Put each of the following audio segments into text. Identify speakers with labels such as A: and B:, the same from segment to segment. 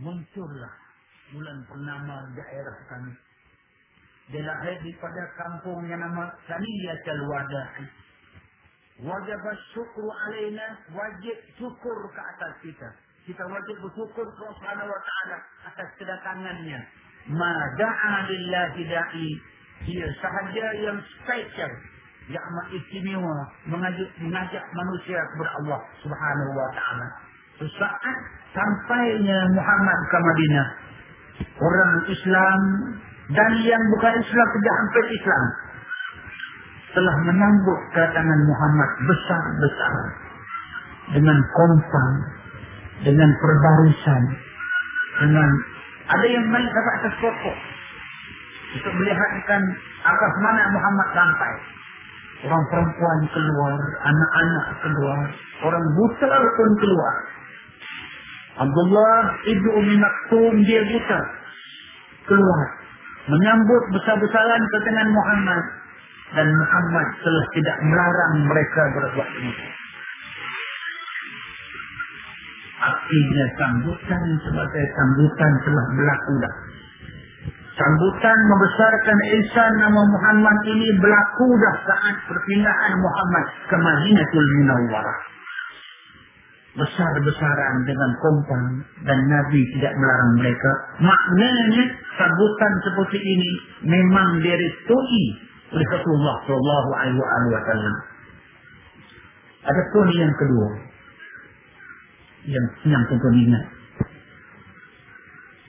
A: muncullah bulan purnama daerah kami. Dia lahir di pada kampung yang nama Saniyatul Wada'i. Wajib syukur alaina, wajib syukur ke atas kita. Kita wajib bersyukur ke Allah taala atas kedatangannya. Ma da'a lillahi da'i. Dia sahaja yang spesial yang istimewa mengajak, mengajak manusia kepada Allah Subhanahu wa taala. Sesaat sampainya Muhammad ke Madinah, orang Islam dan yang bukan Islam tidak hampir Islam telah menambut kedatangan Muhammad besar-besar dengan kompan, dengan perbarisan, dengan ada yang main ke atas pokok untuk melihatkan arah mana Muhammad sampai. Orang perempuan keluar, anak-anak keluar, orang buta pun keluar. Abdullah ibu Umi Maktum dia buta keluar menyambut besar-besaran kedatangan Muhammad dan Muhammad telah tidak melarang mereka berbuat ini. Artinya sambutan sebagai sambutan telah berlaku dah. Sambutan membesarkan Isa nama Muhammad ini berlaku dah saat perpindahan Muhammad ke Madinatul Munawwarah. Besar-besaran dengan kompan dan Nabi tidak melarang mereka. Maknanya sambutan seperti ini memang direstui oleh Rasulullah Sallallahu Alaihi Wasallam. Adapun yang kedua, yang yang tentu ingat.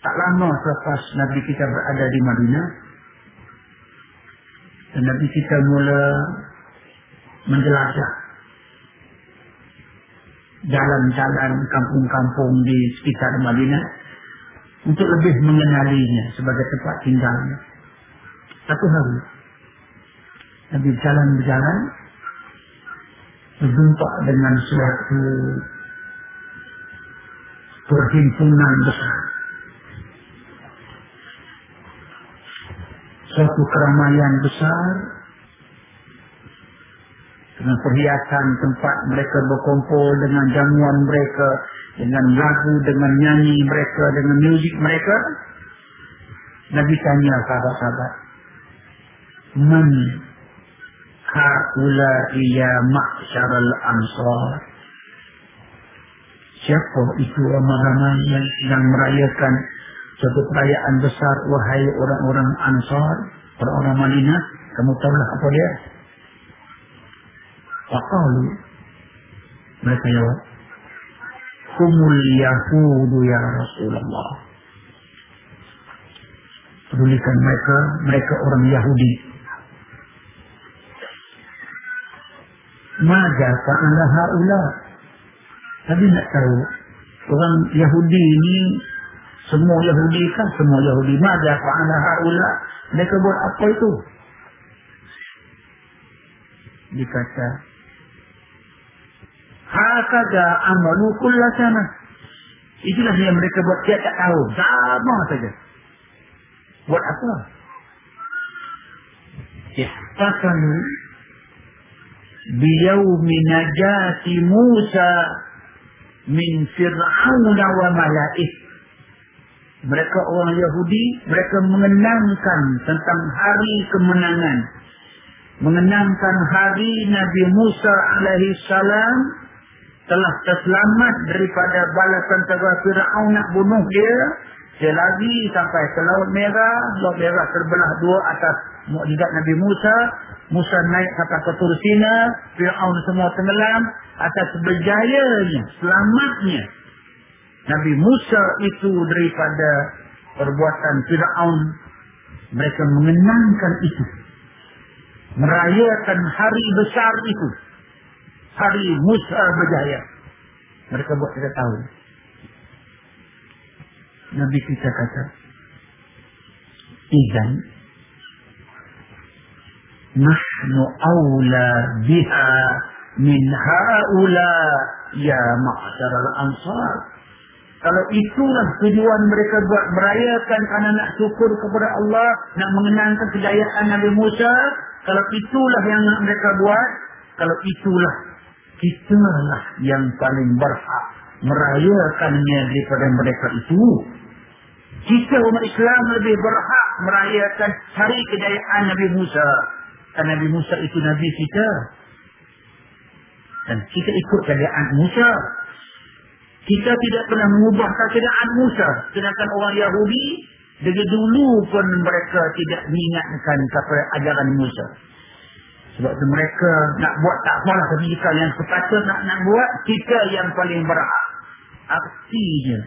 A: Tak lama selepas Nabi kita berada di Madinah, dan Nabi kita mula menjelajah jalan-jalan kampung-kampung di sekitar Madinah untuk lebih mengenalinya sebagai tempat tinggalnya. Satu hari, Nabi jalan berjalan berjumpa dengan suatu perhimpunan besar. Suatu keramaian besar dengan perhiasan tempat mereka berkumpul dengan jamuan mereka, dengan lagu, dengan nyanyi mereka, dengan muzik mereka. Nabi tanya sahabat-sahabat, Man haula iya ma'syaral ansar. Siapa itu ramai-ramai yang sedang merayakan satu perayaan besar wahai orang-orang ansar, orang-orang Madinah, kamu tahu lah apa dia? Faqalu. Mereka jawab Humul Yahudu ya Rasulullah. Pedulikan mereka Mereka orang Yahudi. Maja fa'ala ha'ula. Tapi nak tahu Orang Yahudi ini Semua Yahudi kan Semua Yahudi. Maja fa'ala ha'ula. Mereka buat apa itu? Dikata Hakada amalu kulla sana. Itulah yang mereka buat. Dia tak tahu. Sama saja. Buat apa? Ihtakalu biyawmi najati Musa min Fir'auna wa malaih. Mereka orang Yahudi, mereka mengenangkan tentang hari kemenangan. Mengenangkan hari Nabi Musa alaihi salam telah terselamat daripada balasan tentera Fir'aun nak bunuh dia. Dia lagi sampai ke Laut Merah. Laut Merah terbelah dua atas mukjizat Nabi Musa. Musa naik sampai ke Tursina. Fir'aun semua tenggelam. Atas berjayanya, selamatnya. Nabi Musa itu daripada perbuatan Fir'aun. Mereka mengenangkan itu. Merayakan hari besar itu hari Musa berjaya. Mereka buat kita tahu. Nabi kita kata, Izan, Nahnu awla biha min ha'ula ya ma'asyar al-ansar. Kalau itulah tujuan mereka buat merayakan kerana nak syukur kepada Allah, nak mengenangkan kejayaan Nabi Musa, kalau itulah yang mereka buat, kalau itulah kita lah yang paling berhak merayakannya daripada mereka itu Kita umat Islam lebih berhak merayakan hari kejayaan Nabi Musa. Karena Nabi Musa itu Nabi kita. Dan kita ikut kejayaan Musa. Kita tidak pernah mengubah kejayaan Musa. Sedangkan orang Yahudi, dari dulu pun mereka tidak mengingatkan kepada ajaran Musa. Sebab itu mereka nak buat tak apalah tapi jika yang sepatut nak nak buat, kita yang paling berhak. Artinya,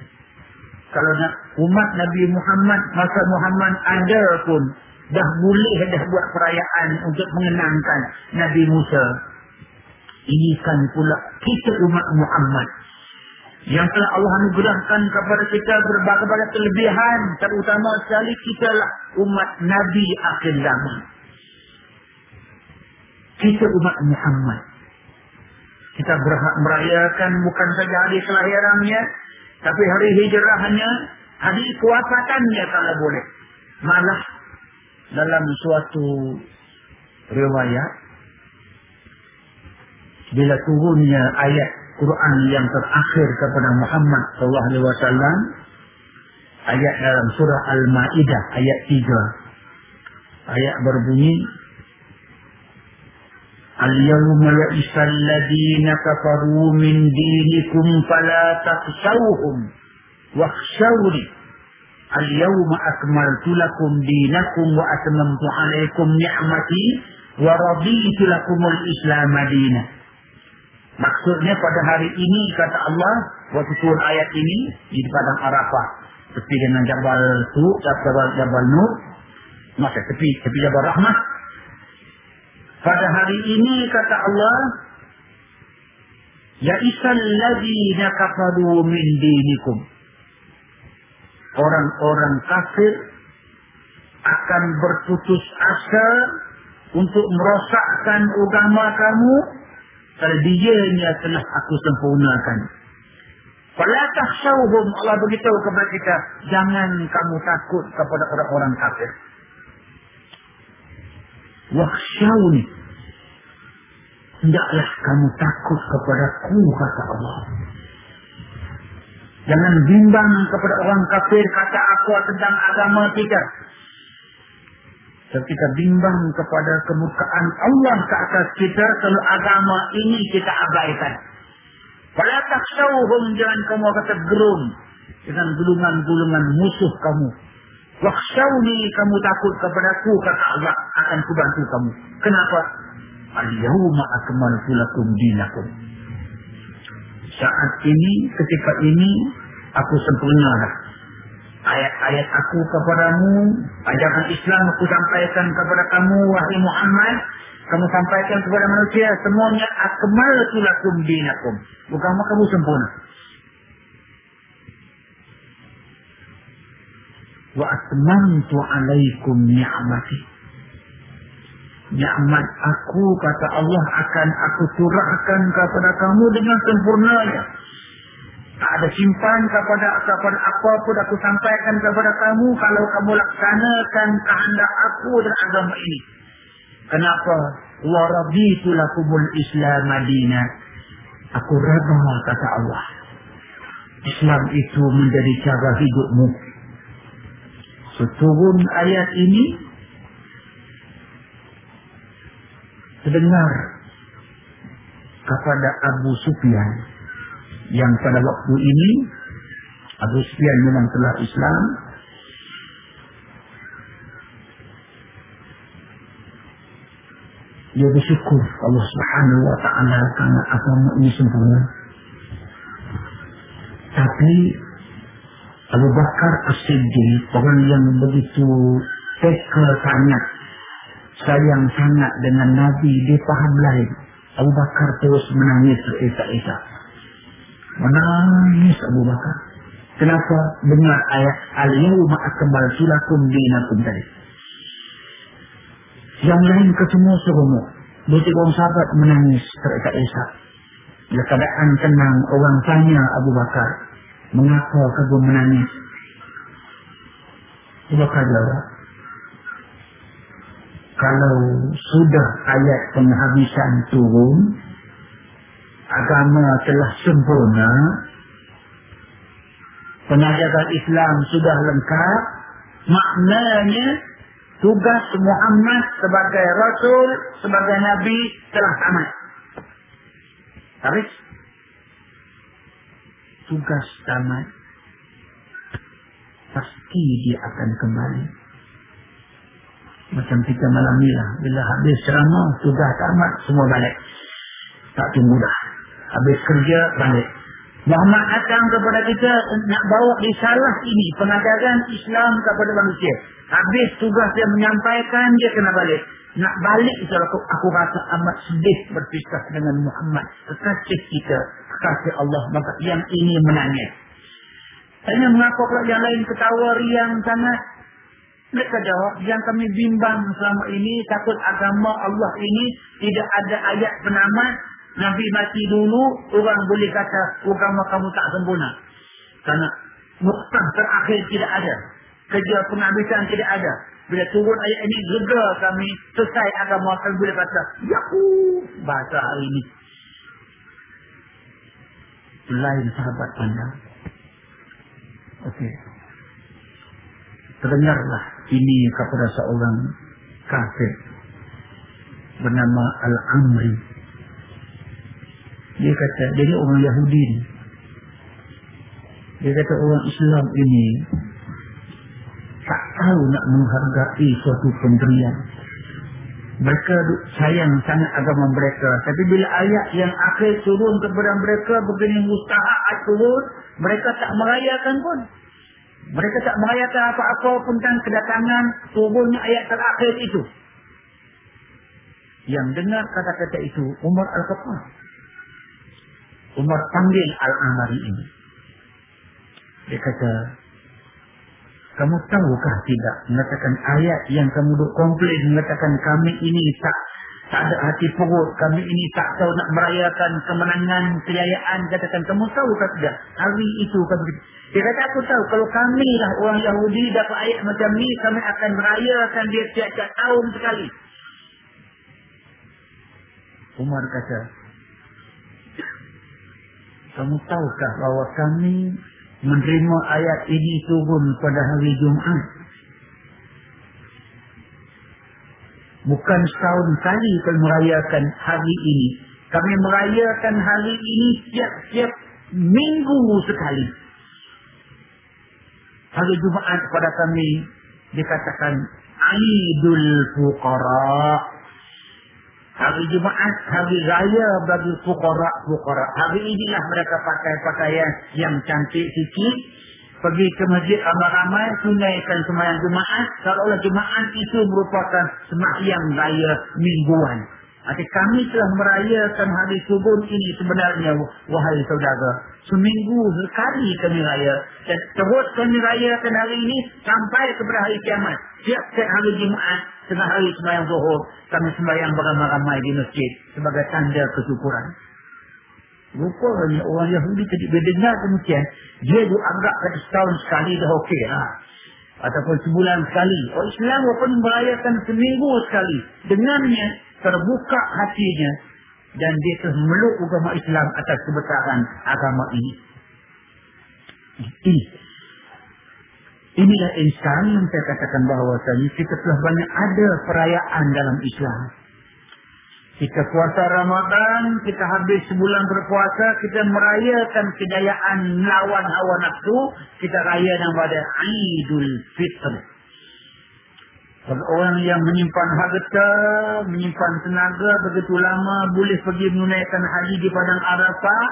A: kalau nak umat Nabi Muhammad, masa Muhammad ada pun, dah boleh dah buat perayaan untuk mengenangkan Nabi Musa. Ini kan pula kita umat Muhammad. Yang telah Allah anugerahkan kepada kita berbagai-bagai kelebihan. Terutama sekali kita lah umat Nabi akhir zaman. Kita umat Muhammad. Kita berhak merayakan bukan saja hari kelahirannya. Tapi hari hijrahnya. Hari kewafatannya kalau boleh. Malah dalam suatu riwayat. Bila turunnya ayat Quran yang terakhir kepada Muhammad wasallam ayat dalam surah Al-Maidah ayat 3 ayat berbunyi Al-yawma ya'isal ladina kafaru min dinikum fala takhshawhum wakhshawni Al-yawma akmaltu lakum dinakum wa atmamtu alaykum ni'mati wa raditu lakumul islam madinah Maksudnya pada hari ini kata Allah waktu turun ayat ini di padang Arafah tepi dengan Jabal Tu, Jabal Jabal Nur, masa tepi tepi Jabal Rahmah. Pada hari ini kata Allah Ya isal ladina kafaru min dinikum. Orang-orang kafir akan berputus asa untuk merosakkan agama kamu kalau dianya telah aku sempurnakan. Fala takhshawhum Allah beritahu kepada kita, jangan kamu takut kepada orang-orang kafir. Wakhshawni. Hendaklah kamu takut kepada ku kata Allah. Jangan bimbang kepada orang kafir kata aku tentang agama kita. Kita bimbang kepada kemurkaan Allah ke atas kita kalau agama ini kita abaikan. Pada taksauhum jangan kamu kata gerun dengan gulungan-gulungan musuh kamu. Waksyauni kamu takut kepada aku kata Allah akan kubantu kamu. Kenapa? Al-yawma akmaltu lakum dinakum. Saat ini, ketika ini, aku sempurnalah ayat-ayat aku kepadamu, ajaran Islam aku sampaikan kepada kamu, wahai Muhammad, kamu sampaikan kepada manusia, semuanya akmal tulakum dinakum. Bukan kamu sempurna. Wa atmantu alaikum ni'mati. Ni'mat aku, kata Allah, akan aku curahkan kepada kamu dengan sempurnanya. Tak ada simpan kepada kepada apa pun aku sampaikan kepada kamu kalau kamu laksanakan kehendak aku dan agama ini. Kenapa? Wa raditu lakumul Islam Madinah. Aku redha kata Allah. Islam itu menjadi cara hidupmu. Seturun ayat ini terdengar kepada Abu Sufyan yang pada waktu ini Abu Sufyan memang telah Islam. Dia bersyukur Allah Subhanahu wa taala karena agama ini sempurna tapi Abu Bakar As-Siddiq orang yang begitu teka sangat sayang sangat dengan Nabi dia faham lain Abu Bakar terus menangis terisak-isak Menangis Abu Bakar. Kenapa? Dengar ayat Al-Yawma akmaltu lakum dinakum tadi. Yang lain ketemu semua. Dua tiga orang sahabat menangis terisak-isak. Bila keadaan tenang, orang tanya Abu Bakar, mengapa kamu menangis? Abu Bakar jawab, kalau sudah ayat penghabisan turun, agama telah sempurna pengajaran Islam sudah lengkap, maknanya tugas Muhammad sebagai Rasul, sebagai Nabi telah tamat. Habis? Tugas tamat. Pasti dia akan kembali. Macam kita malam ni lah. Bila habis ceramah, tugas tamat, semua balik. Tak tunggu dah. Habis kerja, balik. Muhammad datang kepada kita nak bawa risalah ini, pengajaran Islam kepada manusia. Habis tugas dia menyampaikan, dia kena balik. Nak balik itu aku, aku rasa amat sedih berpisah dengan Muhammad. Kekasih kita, kekasih Allah. Maka yang ini menangis. Tanya mengapa pula yang lain ketawa riang sangat. Mereka jawab, yang kami bimbang selama ini, takut agama Allah ini tidak ada ayat penamat Nabi mati dulu, orang boleh kata agama kamu tak sempurna. Karena muktah terakhir tidak ada. Kerja penghabisan tidak ada. Bila turun ayat ini, lega kami selesai agama kami boleh kata, Yahu, bahasa hari ini. Lain sahabat anda. Okey. Terdengarlah ini kepada seorang kafir bernama Al-Amri dia kata, dia ni orang Yahudi ni. Dia kata orang Islam ini tak tahu nak menghargai suatu penderian. Mereka sayang sangat agama mereka. Tapi bila ayat yang akhir turun kepada mereka begini mustahak turun, mereka tak merayakan pun. Mereka tak merayakan apa-apa pun tentang kedatangan turunnya ayat terakhir itu. Yang dengar kata-kata itu Umar Al-Khattab. Umar panggil Al-Amari ini. Dia kata, kamu tahukah tidak mengatakan ayat yang kamu duk komplain mengatakan kami ini tak tak ada hati perut, kami ini tak tahu nak merayakan kemenangan, kejayaan, katakan kamu tahukah tidak hari itu kami dia kata aku tahu kalau kami lah orang Yahudi dapat ayat macam ni kami akan merayakan dia tiap-tiap tahun sekali. Umar kata, kamu tahukah bahawa kami menerima ayat ini turun pada hari Jumaat? Bukan setahun kali kami merayakan hari ini. Kami merayakan hari ini setiap-setiap minggu sekali. Hari Jumaat pada kami dikatakan Aidul Fuqara. Hari Jumaat, hari raya bagi fukara-fukara. Hari inilah mereka pakai pakaian yang cantik sikit. Pergi ke masjid ramai-ramai, tunaikan semayang Jumaat. Seolah-olah Jumaat itu merupakan semayang raya mingguan. Jadi kami telah merayakan hari subuh ini sebenarnya, wahai saudara. Seminggu sekali kami raya. Dan terus kami rayakan hari ini sampai kepada hari kiamat. Siap-siap hari Jumaat, tengah hari sembahyang zuhur, kami sembahyang beramai-ramai di masjid sebagai tanda kesyukuran. Rupanya orang Yahudi tadi berdengar demikian, dia juga anggap kata setahun sekali dah okey lah. Ataupun sebulan sekali. Orang Islam pun merayakan seminggu sekali. Dengannya, terbuka hatinya dan dia telah meluk agama Islam atas kebesaran agama ini. Ini. Inilah insan yang saya katakan bahawa kita telah banyak ada perayaan dalam Islam. Kita puasa Ramadan, kita habis sebulan berpuasa, kita merayakan kejayaan melawan hawa nafsu, kita raya nama Aidul Fitr. Orang yang menyimpan harta, menyimpan tenaga begitu lama, boleh pergi menunaikan haji di Padang Arafah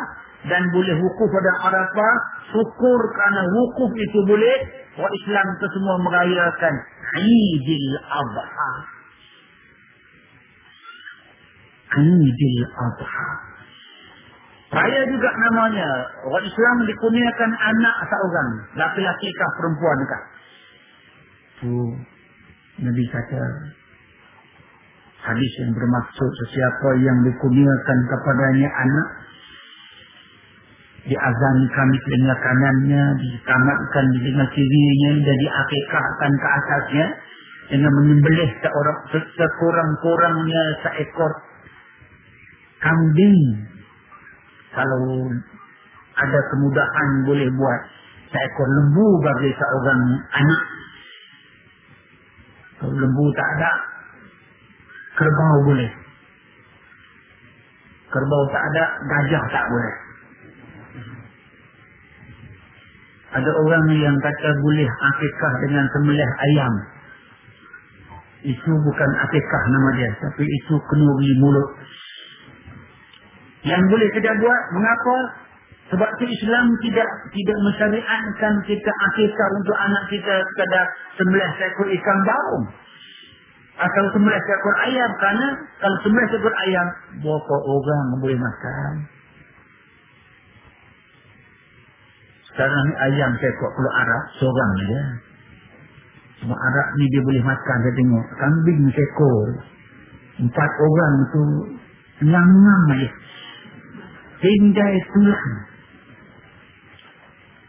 A: dan boleh wukuf pada Arafah, syukur kerana wukuf itu boleh, orang Islam itu semua merayakan Aidil Adha. Aidil Adha. Raya juga namanya. Orang Islam dikurniakan anak seorang. Laki-laki kah perempuan kah? Tuh. Nabi kata hadis yang bermaksud sesiapa yang dikurniakan kepadanya anak diazankan di telinga kanannya, ditamatkan di telinga kirinya dan diakikahkan ke atasnya dengan menyembelih seorang sekurang-kurangnya seekor kambing kalau ada kemudahan boleh buat seekor lembu bagi seorang anak. Kalau lembu tak ada, kerbau boleh. Kerbau tak ada, gajah tak boleh. Ada orang yang kata boleh akikah dengan sembelih ayam. Itu bukan akikah nama dia. Tapi itu kenuri mulut. Yang boleh kita buat, mengapa? Sebab itu Islam tidak tidak mensyariatkan kita akikah untuk anak kita sekadar sembelih seekor ikan baung. Atau sembelih seekor ayam. Karena kalau sembelih seekor ayam, berapa orang boleh makan? Sekarang ni ayam seekor pulau Arab, seorang saja. Sebab Arab ni dia boleh makan, saya tengok. Kambing seekor. Empat orang tu, ngam-ngam saja. Pindai tulang.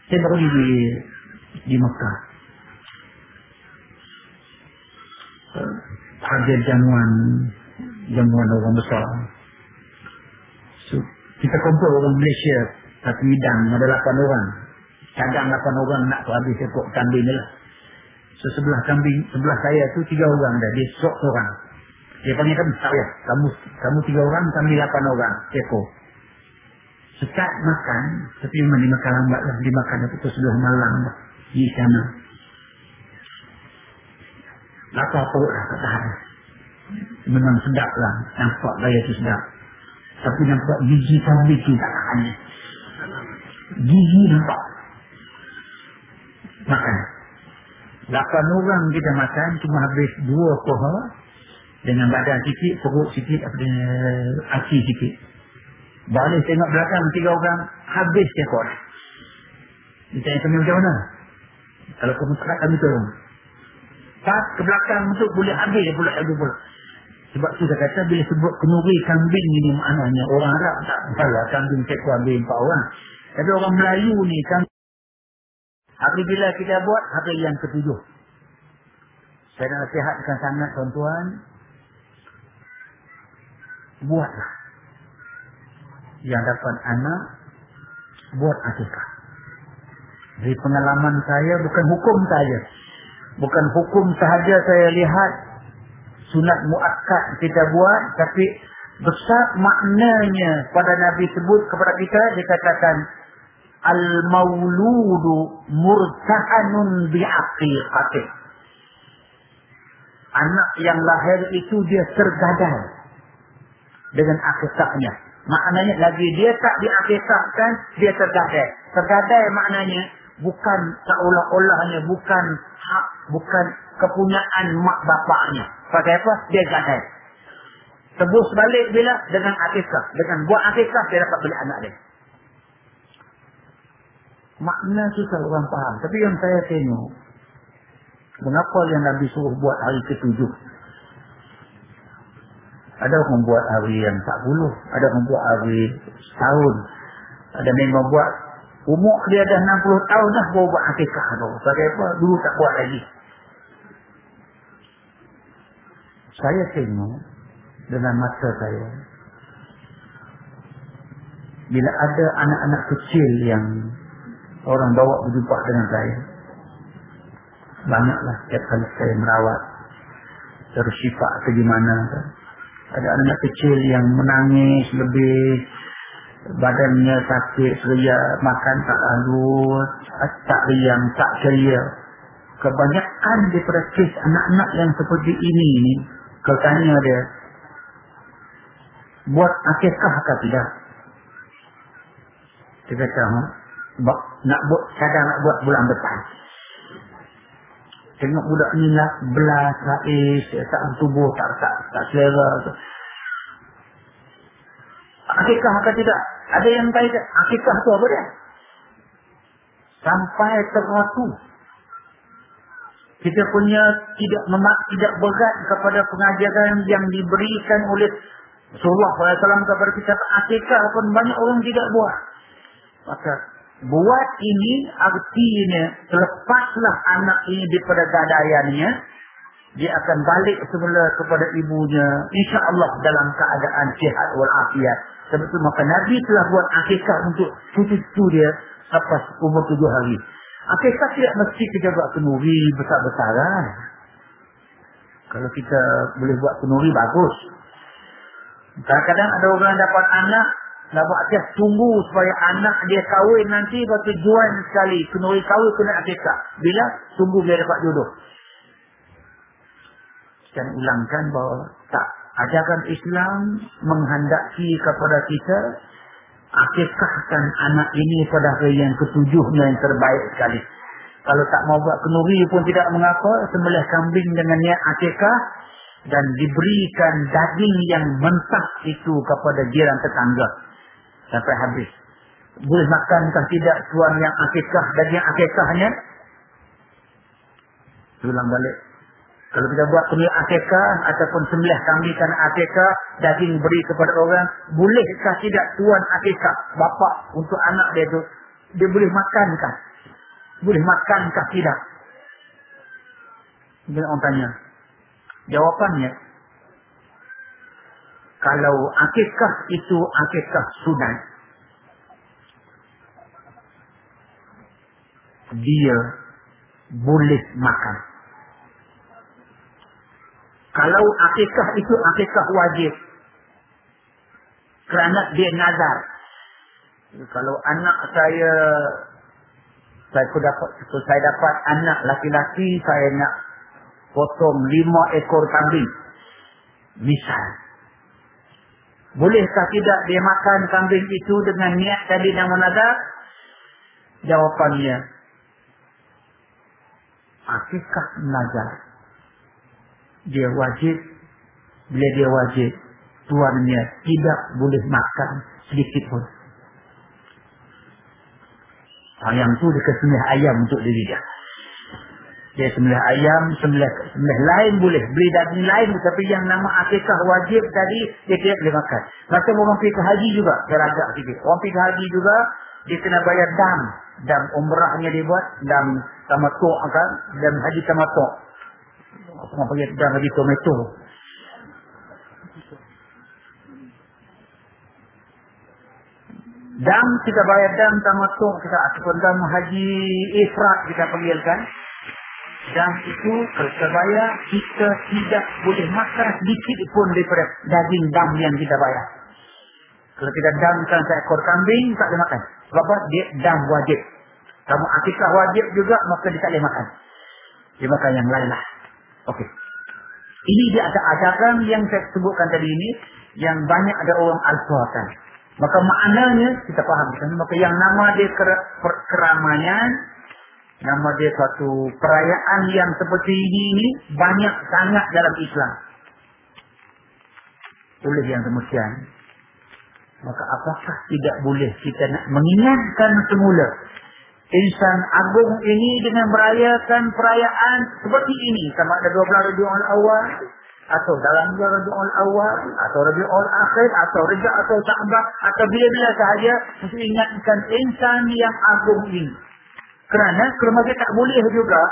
A: Saya pergi di, di Mekah. Harga jamuan, jamuan orang besar. So, kita kumpul orang Malaysia, satu bidang, ada lapan orang. Kadang lapan orang nak tu habis ekor kambing ni lah. So, sebelah kambing, sebelah saya tu tiga orang dah. Dia sok orang. Dia panggil kami, tak ya. Kamu, kamu tiga orang, kami lapan orang. Ekor. Sekat makan, tapi memang dimakan lambat lah. Dimakan itu sudah malam lah. Di sana. Lapar perut lah kata hari. Memang sedap lah. Nampak gaya tu sedap. Tapi nampak gigi kambing tu tak tahan. Gigi nampak. Makan. Lapan orang kita makan, cuma habis dua koha. Dengan badan sikit, perut sikit, apa dia, aki sikit. Balik tengok belakang tiga orang habis dia kau. Ditanya kami macam mana? Kalau kamu sekat kami tolong. Pas ke belakang untuk boleh habis dia pula habis pula. Sebab tu saya kata bila sebut kenuri kambing ini maknanya orang Arab tak salah kambing sekor habis empat orang. Tapi orang Melayu ni kan hari bila kita buat hari yang ketujuh. Saya nak nasihatkan sangat tuan-tuan. Buatlah yang dapat anak buat akikah. Dari pengalaman saya bukan hukum saja. Bukan hukum sahaja saya lihat sunat muakkad kita buat tapi besar maknanya pada Nabi sebut kepada kita dikatakan al mauludu murtahanun bi aqiqatih. Anak yang lahir itu dia tergadai dengan akikahnya. Maknanya lagi dia tak diakikahkan, dia tergadai. Tergadai maknanya bukan seolah-olahnya, bukan hak, bukan kepunyaan mak bapaknya. Pakai apa? Dia gadai. Tebus balik bila? Dengan akikah. Dengan buat akikah, dia dapat beli anak dia. Makna susah orang faham. Tapi yang saya tengok, mengapa yang Nabi suruh buat hari ketujuh? Ada orang buat hari yang tak puluh. Ada orang buat hari setahun. Ada memang buat umur dia dah 60 tahun dah baru buat akikah tu. Sebab apa? Dulu tak buat lagi. Saya tengok dengan mata saya. Bila ada anak-anak kecil yang orang bawa berjumpa dengan saya. Banyaklah setiap kali saya merawat. Terus sifat atau gimana. Kan? Ada anak kecil yang menangis lebih badannya sakit, seria, makan tak lalu, tak riang, tak ceria. Kebanyakan daripada kes anak-anak yang seperti ini ni, kalau tanya dia, buat akikah ke tidak? Dia kata, nak buat, kadang nak buat bulan depan. Tengok budak ni nak belas, rais, tak tubuh, tak tak tak selera. Akikah atau tidak? Ada yang baik. Akikah tu apa dia? Sampai teratu. Kita punya tidak memak, tidak berat kepada pengajaran yang diberikan oleh Rasulullah SAW kepada kita. Akikah pun banyak orang tidak buat. Maka Buat ini artinya selepaslah anak ini daripada gadaiannya. Dia akan balik semula kepada ibunya. Insya Allah dalam keadaan sihat walafiat. Sebab itu maka Nabi telah buat akikah untuk cucu-cucu dia lepas umur tujuh hari. Akikah tidak mesti kita buat kenuri besar-besaran. Kalau kita boleh buat kenuri, bagus. Kadang-kadang ada orang dapat anak, buat akikah tunggu supaya anak dia kahwin nanti, lepas tu jual sekali. Kenuri kahwin kena akikah. Bila? Tunggu biar dapat jodoh. Dan ulangkan bahawa tak. Ajaran Islam menghendaki kepada kita akikahkan anak ini pada hari yang ketujuhnya yang terbaik sekali. Kalau tak mau buat kenuri pun tidak mengapa, sembelih kambing dengan niat akikah dan diberikan daging yang mentah itu kepada jiran tetangga sampai habis. Boleh makankah tidak tuan yang akikah daging akikahnya? Ulang balik. Kalau kita buat kulit akikah ataupun sembelih kambing kan akikah, daging beri kepada orang, bolehkah tidak tuan akikah, bapa untuk anak dia tu, dia boleh makankah? Boleh makankah tidak? Dia orang tanya. Jawapannya, kalau akikah itu akikah sunat, dia boleh makan. Kalau akikah itu akikah wajib. Kerana dia nazar. Kalau anak saya saya dapat saya dapat anak laki-laki saya nak potong lima ekor kambing. Misal. Bolehkah tidak dia makan kambing itu dengan niat tadi nama nazar? Jawapannya. Akikah nazar dia wajib bila dia wajib tuannya tidak boleh makan sedikit pun ayam tu dia kesembelih ayam untuk diri dia dia sembelih ayam sembelih, sembelih lain boleh. Beli daging lain tapi yang nama akikah wajib tadi dia tidak boleh makan. Macam orang pergi ke haji juga dia ragak sikit. Orang pergi ke haji juga dia kena bayar dam. Dam umrahnya dia buat dam tamatok kan? Dam haji tamatok Tengah pergi dan lagi tomato. Dam kita bayar dam tamatuk kita ataupun dam haji ifrat kita panggilkan. Dan itu kalau kita tidak boleh makan sedikit pun daripada daging dam yang kita bayar. Kalau kita damkan seekor kambing tak boleh makan. Sebab? Dia dam wajib. Kamu akikah wajib juga maka dia tak boleh makan. Dia makan yang lain lah. Okey. Ini dia ada ajaran yang saya sebutkan tadi ini yang banyak ada orang alfakan. Maka maknanya kita faham maka yang nama dia ker keramaian nama dia satu perayaan yang seperti ini ini banyak sangat dalam Islam. Oleh yang demikian. Maka apakah tidak boleh kita nak mengingatkan semula insan agung ini dengan merayakan perayaan seperti ini? Sama ada 12 Rabiul Awal atau dalam Rabiul Awal atau Rabiul Akhir atau Rejab atau Sa'bah atau bila-bila sahaja untuk ingatkan insan yang agung ini kerana kita tak boleh juga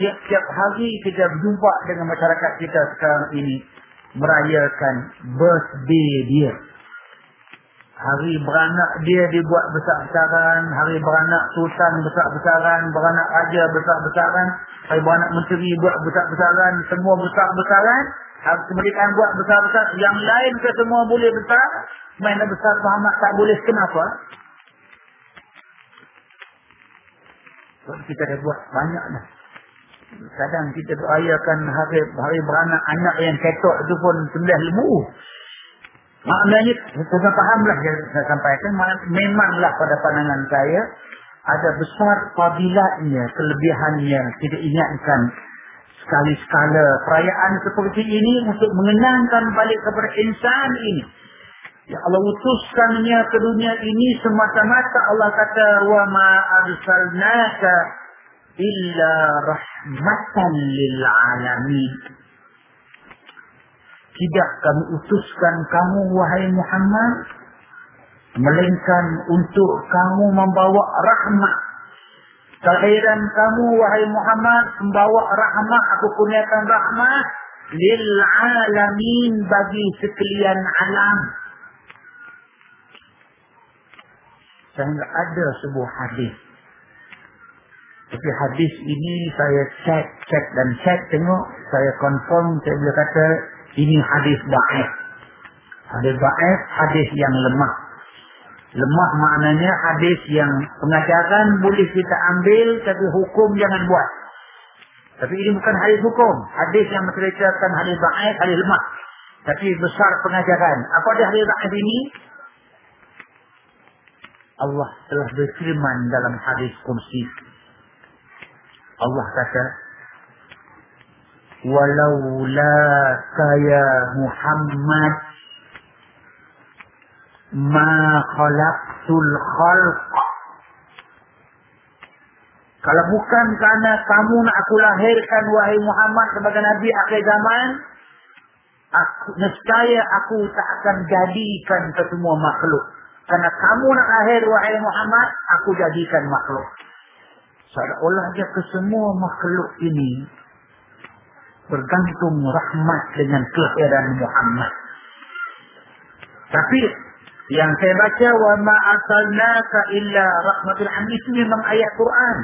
A: tiap-tiap hari kita berjumpa dengan masyarakat kita sekarang ini merayakan birthday dia Hari beranak dia dibuat besar-besaran. Hari beranak sultan besar-besaran. Beranak raja besar-besaran. Hari beranak menteri buat besar-besaran. Semua besar-besaran. Hari kemerdekaan buat besar-besaran. Yang lain ke semua boleh besar. Mana besar Muhammad tak boleh. Kenapa? Sebab kita dah buat banyak dah. Kadang kita doayakan hari, hari beranak anak yang ketok itu pun sembilan lembu. Maknanya, saya fahamlah saya sampaikan, memanglah pada pandangan saya, ada besar fadilatnya, kelebihannya, tidak ingatkan sekali-sekala perayaan seperti ini untuk mengenangkan balik kepada insan ini. Ya Allah utuskannya ke dunia ini semata-mata. Allah kata wa ma arsalnaka illa rahmatan lil alamin. Tidak kami utuskan kamu wahai Muhammad melainkan untuk kamu membawa rahmat. Kelahiran kamu wahai Muhammad membawa rahmat. Aku kurniakan rahmat lil alamin bagi sekalian alam sehingga ada sebuah hadis Tapi hadis ini saya cek, cek dan cek tengok. Saya confirm, saya boleh kata ini hadis ba'if. Hadis ba'if, hadis yang lemah. Lemah maknanya hadis yang pengajaran boleh kita ambil tapi hukum jangan buat. Tapi ini bukan hadis hukum. Hadis yang menceritakan hadis ba'if, hadis lemah. Tapi besar pengajaran. Apa dia hadis ba'if ini? Allah telah berfirman dalam hadis kursi. Allah kata, Walaula kaya Muhammad ma khalaqtul khalq kalau bukan kerana kamu nak aku lahirkan wahai Muhammad sebagai nabi akhir zaman aku nescaya aku tak akan jadikan kesemua makhluk kerana kamu nak lahir wahai Muhammad aku jadikan makhluk seolah-olah dia kesemua makhluk ini bergantung rahmat dengan kelahiran Muhammad tapi yang saya baca wa ma arsalnaka illa rahmatul alamin itu memang ayat Quran.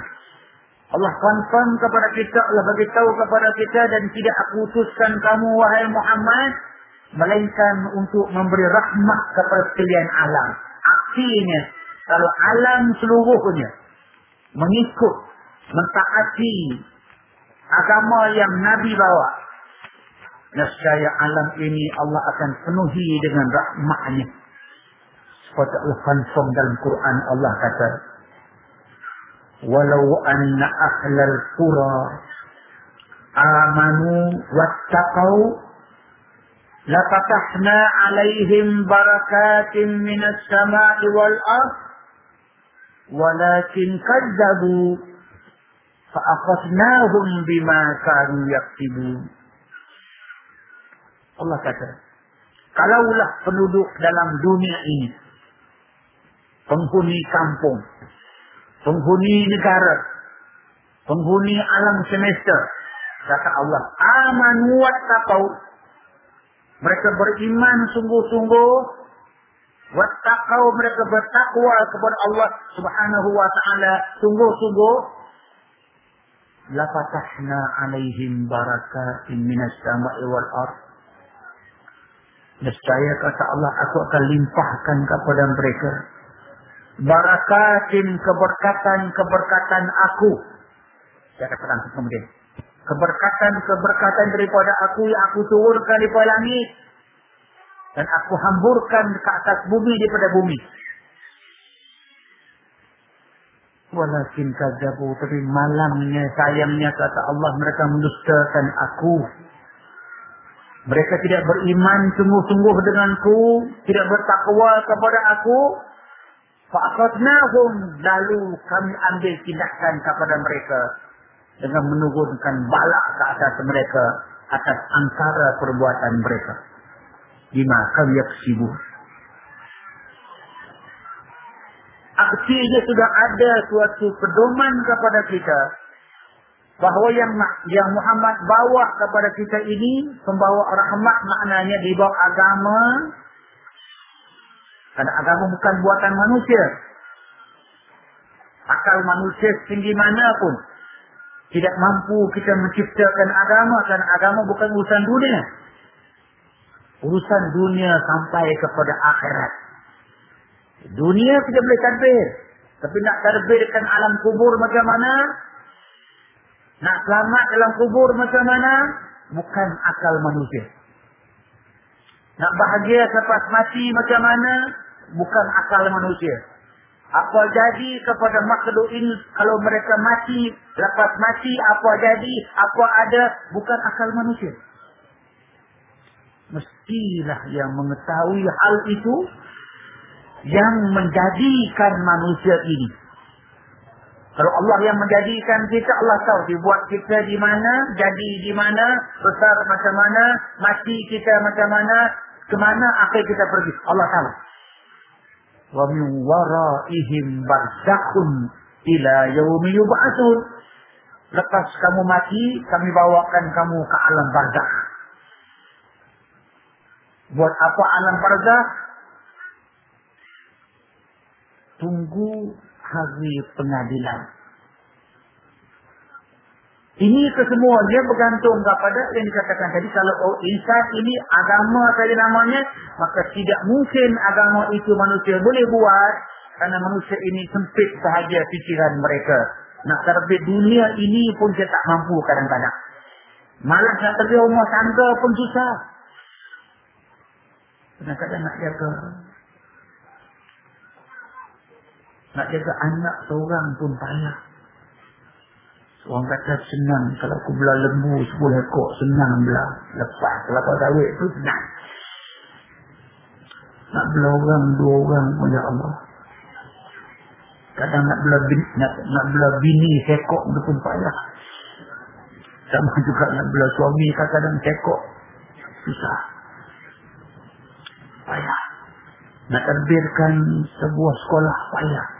A: Allah confirm kepada kita, Allah bagi tahu kepada kita dan tidak aku utuskan kamu wahai Muhammad melainkan untuk memberi rahmat kepada sekalian alam. Artinya kalau alam seluruhnya mengikut mentaati agama yang Nabi bawa nescaya alam ini Allah akan penuhi dengan rahmatnya. Sebab Allah confirm dalam Quran Allah kata Walau anna ahlal qura amanu wattaqau alaihim barakatin minas sama'i wal ard walakin kadzabu fa'akhadnahum bima kanu yaktibun Allah kata kalaulah penduduk dalam dunia ini penghuni kampung, penghuni negara, penghuni alam semesta. Kata Allah, aman wat taqau. Mereka beriman sungguh-sungguh. Wat taqau mereka bertakwa kepada Allah subhanahu wa ta'ala. Sungguh-sungguh. Lafatahna alaihim barakatin minas sama'i wal ar. Nescaya kata Allah, aku akan limpahkan kepada mereka barakatin keberkatan-keberkatan aku. Saya katakan kemudian. Keberkatan-keberkatan daripada aku yang aku turunkan di langit. Dan aku hamburkan ke atas bumi daripada bumi. Walakin kazabu. Tapi malamnya, sayangnya kata Allah mereka mendustakan aku. Mereka tidak beriman sungguh-sungguh denganku. Tidak bertakwa kepada aku. Fa'akadnahum lalu kami ambil tindakan kepada mereka dengan menurunkan balak ke atas mereka atas antara perbuatan mereka. Lima kami yaksibu. Artinya sudah ada suatu pedoman kepada kita bahawa yang yang Muhammad bawa kepada kita ini pembawa rahmat maknanya dibawa agama Karena agama bukan buatan manusia. Akal manusia setinggi mana pun. Tidak mampu kita menciptakan agama. Karena agama bukan urusan dunia. Urusan dunia sampai kepada akhirat. Dunia tidak boleh tadbir. Tapi nak tadbirkan alam kubur macam mana? Nak selamat dalam kubur macam mana? Bukan akal manusia. Nak bahagia selepas mati macam mana? bukan akal manusia. Apa jadi kepada makhluk ini kalau mereka mati, lepas mati apa jadi, apa ada, bukan akal manusia. Mestilah yang mengetahui hal itu yang menjadikan manusia ini. Kalau Allah yang menjadikan kita, Allah tahu dibuat kita di mana, jadi di mana, besar macam mana, mati kita macam mana, ke mana akhir kita pergi. Allah tahu min waraihim barzakhun ila yaumi yub'atsun lepas kamu mati kami bawakan kamu ke alam barzakh. Buat apa alam barzakh? Tunggu hari pengadilan Ini kesemua dia bergantung kepada yang dikatakan tadi. Kalau oh, insan ini agama saja namanya, maka tidak mungkin agama itu manusia boleh buat kerana manusia ini sempit sahaja fikiran mereka. Nak terbit dunia ini pun dia tak mampu kadang-kadang. Malah nak terbit rumah tangga pun susah. Kadang-kadang nak jaga. Nak jaga anak seorang pun payah. Orang kata senang kalau aku belah lembu sepuluh ekor senang belah. Lepas kalau kau duit tu senang. Nak belah orang dua orang pun ya Allah. Kadang nak belah bini, nak, nak belah bini sekok tu pun payah. Sama juga nak belah suami kadang-kadang sekok. Susah. Payah. Nak terbirkan sebuah sekolah payah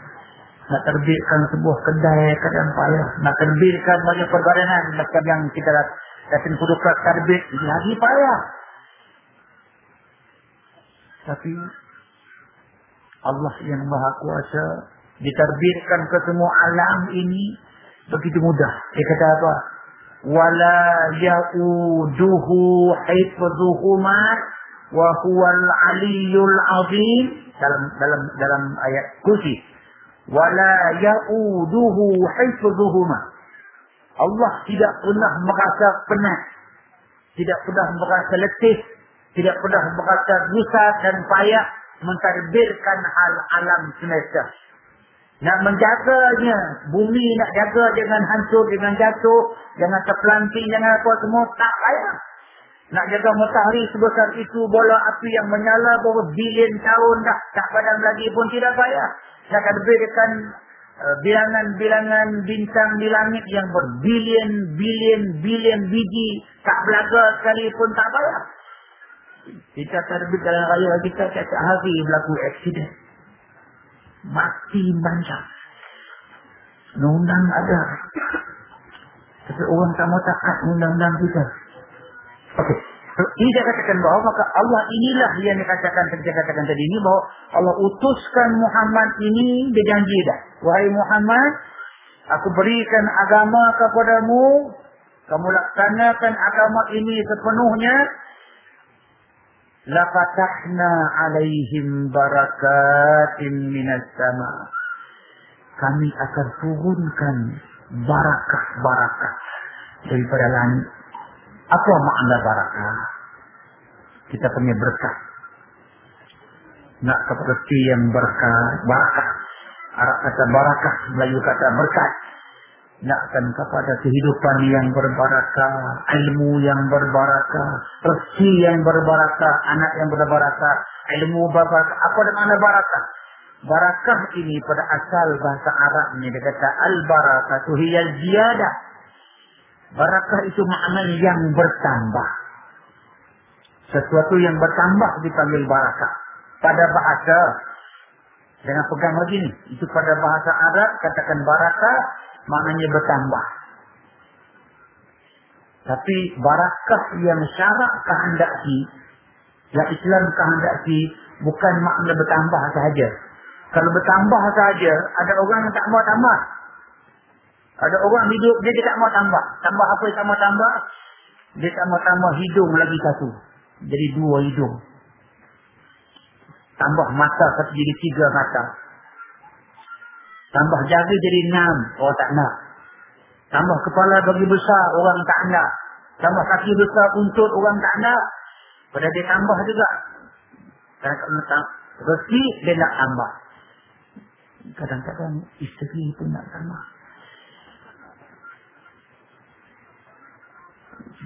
A: nak terbitkan sebuah kedai kadang payah. Nak terbitkan banyak perbadangan macam yang kita datang pudukrat terbit lagi payah. Tapi Allah yang maha kuasa diterbitkan ke semua alam ini begitu mudah. Dia kata apa? Wala yauduhu hifdhuhuma wa huwal aliyul azim. Dalam dalam dalam ayat kursi wala yauduhu hifdhuhuma Allah tidak pernah merasa penat. Tidak pernah merasa letih. Tidak pernah merasa susah dan payah mentadbirkan hal alam semesta. Nak menjaganya bumi nak jaga jangan hancur jangan jatuh jangan terpelanting jangan apa semua tak payah. Nak jaga matahari sebesar itu bola api yang menyala beberapa bilion tahun dah tak padam lagi pun tidak payah saya akan berikan uh, bilangan-bilangan bintang di langit yang berbilion-bilion-bilion biji. Tak belaga sekalipun tak payah. Kita terbit dalam raya kita setiap hari berlaku aksiden. Mati banyak. Undang ada. Tapi orang tak mau takat undang-undang kita. Okey. Ini saya katakan bahawa maka Allah inilah yang dikatakan saya katakan tadi ini bahawa Allah utuskan Muhammad ini dia janji dah. Wahai Muhammad, aku berikan agama kepadamu, kamu laksanakan agama ini sepenuhnya. La fatahna alaihim barakatin minas sama. Kami akan turunkan barakah-barakah daripada langit apa makna barakah? Kita punya berkah. Nak seperti yang berkah, barakah. Arab kata barakah, Melayu kata berkat. Nakkan kepada kehidupan yang berbarakah, ilmu yang berbarakah, rezeki yang berbarakah, anak yang berbarakah, ilmu berbarakah. Apa dengan barakah? Barakah ini pada asal bahasa Arab ini dia kata al-barakah tu ziyadah Barakah itu makna yang bertambah. Sesuatu yang bertambah dipanggil barakah. Pada bahasa, jangan pegang lagi ni. Itu pada bahasa Arab, katakan barakah, maknanya bertambah. Tapi barakah yang syarak kehendaki, yang Islam kehendaki, bukan makna bertambah sahaja. Kalau bertambah sahaja, ada orang yang tak mau tambah. Ada orang hidup, dia tak mau tambah. Tambah apa yang tak mau tambah? Dia tak mau tambah hidung lagi satu. Jadi dua hidung. Tambah mata satu jadi tiga mata. Tambah jari jadi enam. Orang tak nak. Tambah kepala bagi besar. Orang tak nak. Tambah kaki besar untuk orang tak nak. Pada dia tambah juga. Rezeki dia nak tambah. Kadang-kadang isteri pun nak tambah.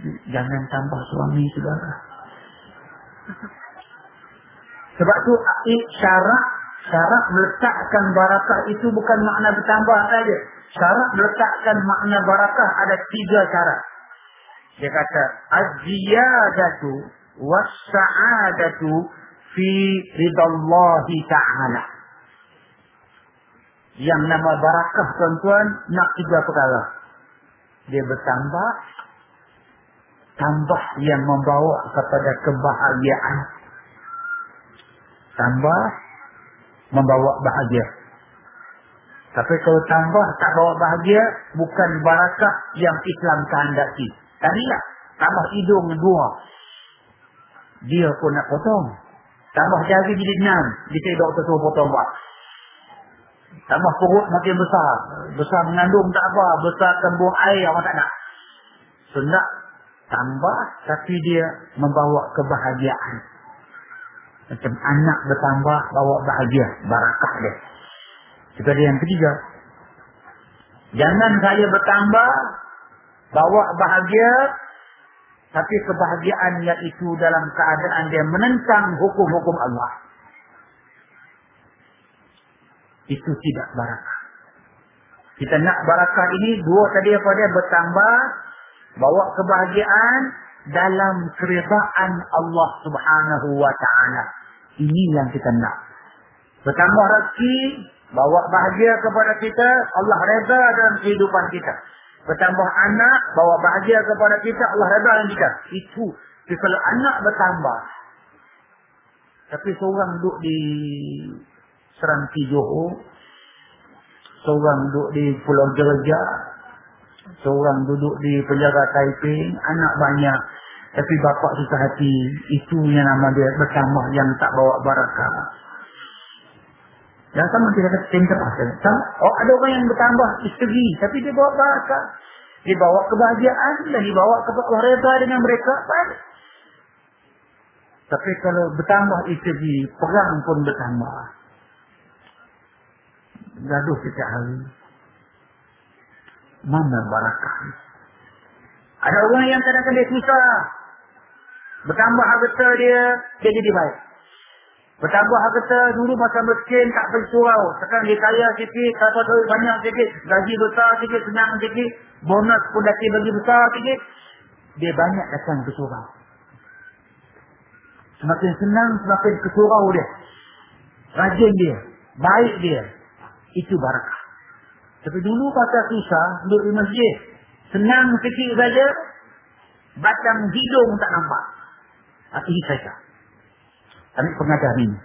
A: Jangan tambah suami saudara. Sebab tu syarat syarat meletakkan barakah itu bukan makna bertambah saja. Syarat meletakkan makna barakah ada tiga syarat. Dia kata az-ziyadatu was-sa'adatu fi ridallahi ta'ala. Yang nama barakah tuan-tuan nak tiga perkara. Dia bertambah tambah yang membawa kepada kebahagiaan. Tambah membawa bahagia. Tapi kalau tambah tak bawa bahagia, bukan barakah yang Islam kehendaki. Tadilah, tambah hidung dua. Dia pun nak potong. Tambah jari jadi enam. Dia doktor suruh potong buat. Tambah perut makin besar. Besar mengandung tak apa. Besar kembung air orang tak nak. So nak tambah tapi dia membawa kebahagiaan. Macam anak bertambah bawa bahagia. Barakah dia. Ada yang ketiga. Jangan saya bertambah bawa bahagia tapi kebahagiaan itu dalam keadaan dia menentang hukum-hukum Allah. Itu tidak barakah. Kita nak barakah ini dua tadi apa dia bertambah bawa kebahagiaan dalam keredaan Allah Subhanahu wa taala. Ini yang kita nak. Bertambah rezeki, bawa bahagia kepada kita, Allah reda dalam kehidupan kita. Bertambah anak, bawa bahagia kepada kita, Allah reda dalam kita. Itu. Kalau anak bertambah, tapi seorang duduk di Serampi Johor, seorang duduk di Pulau Jeraja, seorang duduk di penjara Taiping, anak banyak, tapi bapak susah hati, itu yang nama dia bertambah yang tak bawa barakah. Dan sama kita kata cinta pasal. Oh, ada orang yang bertambah isteri, tapi dia bawa barakah. Dia bawa kebahagiaan dan kepada Allah reda dengan mereka. Baik. Tapi kalau bertambah isteri, perang pun bertambah. Gaduh setiap hari. Mana barakah? Ada orang yang kadang-kadang dia susah. Bertambah harta dia, dia jadi baik. Bertambah harta dulu masa miskin tak pergi surau. Sekarang dia kaya sikit, tak tahu banyak sikit. Gaji besar sikit, senang sikit. Bonus pun dah bagi besar sikit. Dia banyak datang ke surau. Semakin senang, semakin ke surau dia. Rajin dia. Baik dia. Itu barakah. Tapi dulu pasal susah, duduk di masjid. Senang sikit saja. Batang hidung tak nampak. Hati saya. Ambil pengajar ini.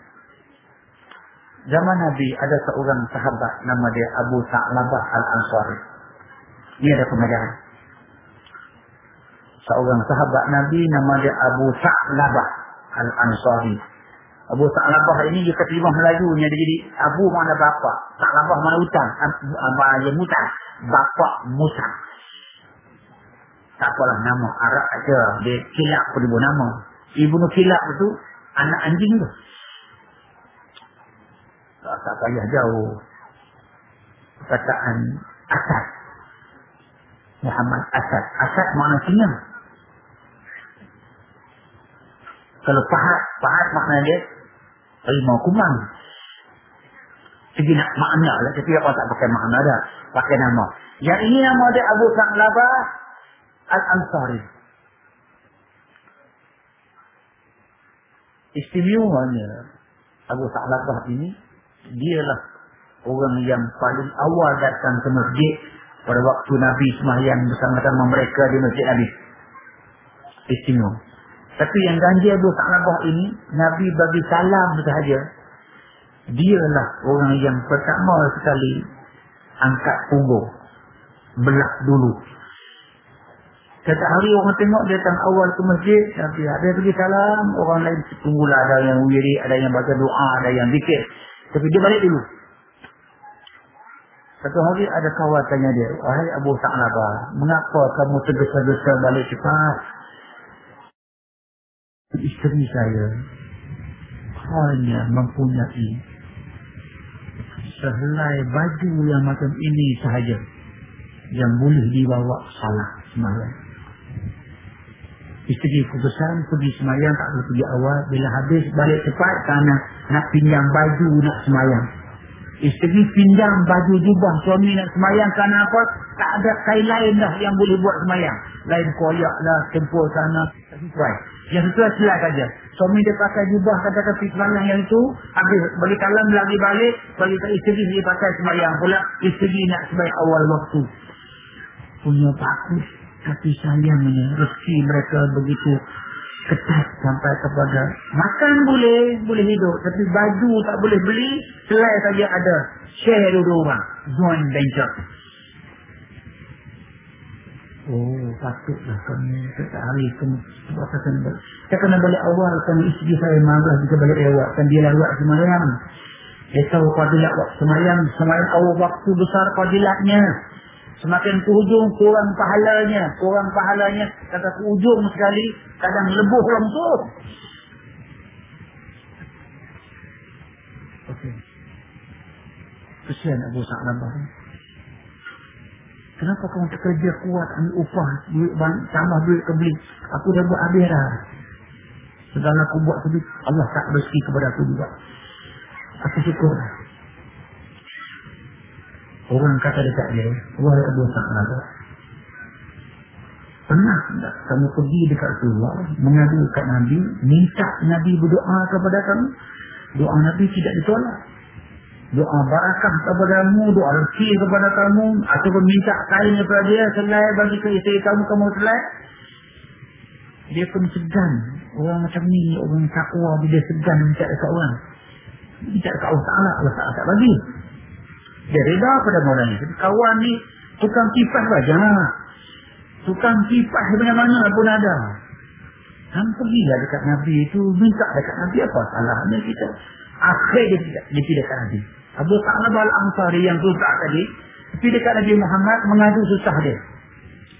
A: Zaman Nabi ada seorang sahabat nama dia Abu Sa'labah Al-Ansari. Ini ada pengajaran. Seorang sahabat Nabi nama dia Abu Sa'labah Al-Ansari. Abu Sa'labah ini dia keterima Melayu. Dia jadi Abu mana bapa. Sa'labah mana hutang. Abu Musa. Bapa Musa. Tak apalah nama. Arab aja. Dia kilap pun ibu nama. Ibu kilap itu anak anjing tu. Tak, tak payah jauh. Perkataan Asad. Muhammad Asad. Asad makna Cina. Kalau pahat, pahat makna dia harimau kumang. Segi nak makna lah. Tapi apa tak pakai makna dah. Pakai nama. Yang ini nama dia Abu Sa'labah Al-Ansari. istimewanya Abu Sa'labah ini dialah orang yang paling awal datang ke masjid pada waktu Nabi sembahyang bersama-sama mereka di masjid Nabi. Istimewa. Tapi yang ganjil Abu Sa'labah ini Nabi bagi salam sahaja. Dialah orang yang pertama sekali angkat punggung. Belah dulu Setiap hari orang tengok datang awal ke masjid, tapi ada pergi salam, orang lain tunggulah ada yang wiri, ada yang baca doa, ada yang zikir. Tapi dia balik dulu. Satu hari ada kawan tanya dia, Wahai Abu Sa'labah, mengapa kamu tergesa-gesa balik cepat? Isteri saya hanya mempunyai sehelai baju yang macam ini sahaja yang boleh dibawa salah semalam. Isteri putusan pergi semayang tak boleh pergi awal. Bila habis balik cepat kerana nak pinjam baju nak semayang. Isteri pinjam baju jubah suami nak semayang kerana apa? Tak ada kain lain dah yang boleh buat semayang. Lain koyak lah, tempur sana. Tak sesuai. Yang sesuai silap saja. Suami dia pakai jubah kata-kata pergi semayang yang itu. Habis balik kalam lagi balik. Bagi tak isteri dia pakai semayang pula. Isteri nak semayang awal waktu. Punya bagus tapi sayangnya rezeki mereka begitu ketat sampai kepada makan boleh boleh hidup tapi baju tak boleh beli selai saja ada share dua orang joint venture Oh, patutlah kami setiap hari. Saya kena balik awal kami isteri saya marah juga balik lewat. Kan dia lewat semayang. Dia tahu padilat waktu semayang. Semayang awal waktu besar padilatnya. Semakin ke hujung kurang pahalanya. Kurang pahalanya. Kata ke hujung sekali. Kadang lebuh langsung. Okey. Kesian Abu Sa'lam Kenapa kamu kerja kuat ambil upah duit bang, tambah duit kebeli? Aku dah buat dah. Segala aku buat tadi Allah tak rezeki kepada aku juga. Aku syukur. Orang kata dekat dia, wahai Abu Sa'ad, pernah tak kamu pergi dekat Rasulullah, mengadu dekat Nabi, minta Nabi berdoa kepada kamu? Doa Nabi tidak ditolak doa barakah kepadamu, doa rezeki kepada kamu, ataupun minta kain kepada dia, selai bagi ke isteri kamu, kamu selai. Dia pun segan. Orang macam ni, orang takwa, dia segan minta dekat orang. Minta dekat Allah Ta'ala, Allah Ta'ala tak bagi. Dia reda pada orang ni. Kawan ni, tukang kipas saja. Tukang kipas mana-mana pun ada. Kan pergilah dekat Nabi itu, minta dekat Nabi apa salahnya kita. Akhir dia tidak, dia tidak Nabi. Abu Sa'lab al-Ansari yang susah tadi, tapi dekat Nabi Muhammad mengadu susah dia.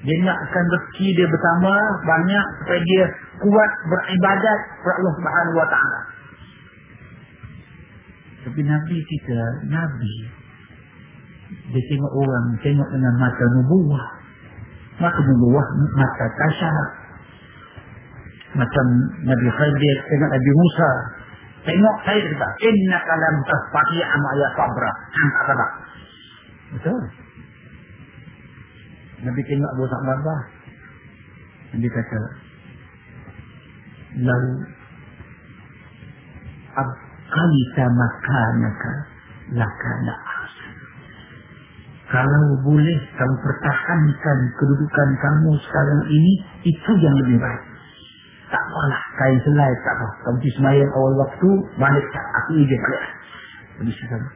A: Dia nakkan rezeki dia bertambah banyak supaya dia kuat beribadat kepada Allah Subhanahu wa taala. Tapi Nabi kita, Nabi dia tengok orang tengok dengan mata nubuah. Mata nubuah, mata tasyarat. Macam Nabi Khadir tengok Nabi Musa Tengok saya kata, inna kalam tasfati amaya sabra. Angkat kata. Betul. Nabi tengok Abu Sa'ad Nabi kata, Lau abqalita makanaka lakana ahsan. Kalau boleh kamu pertahankan kedudukan kamu sekarang ini, itu yang lebih baik. Tak apalah, kain selai tak apa. Kamu pergi semayang awal waktu, balik tak. Aku izin balik. Habis sama.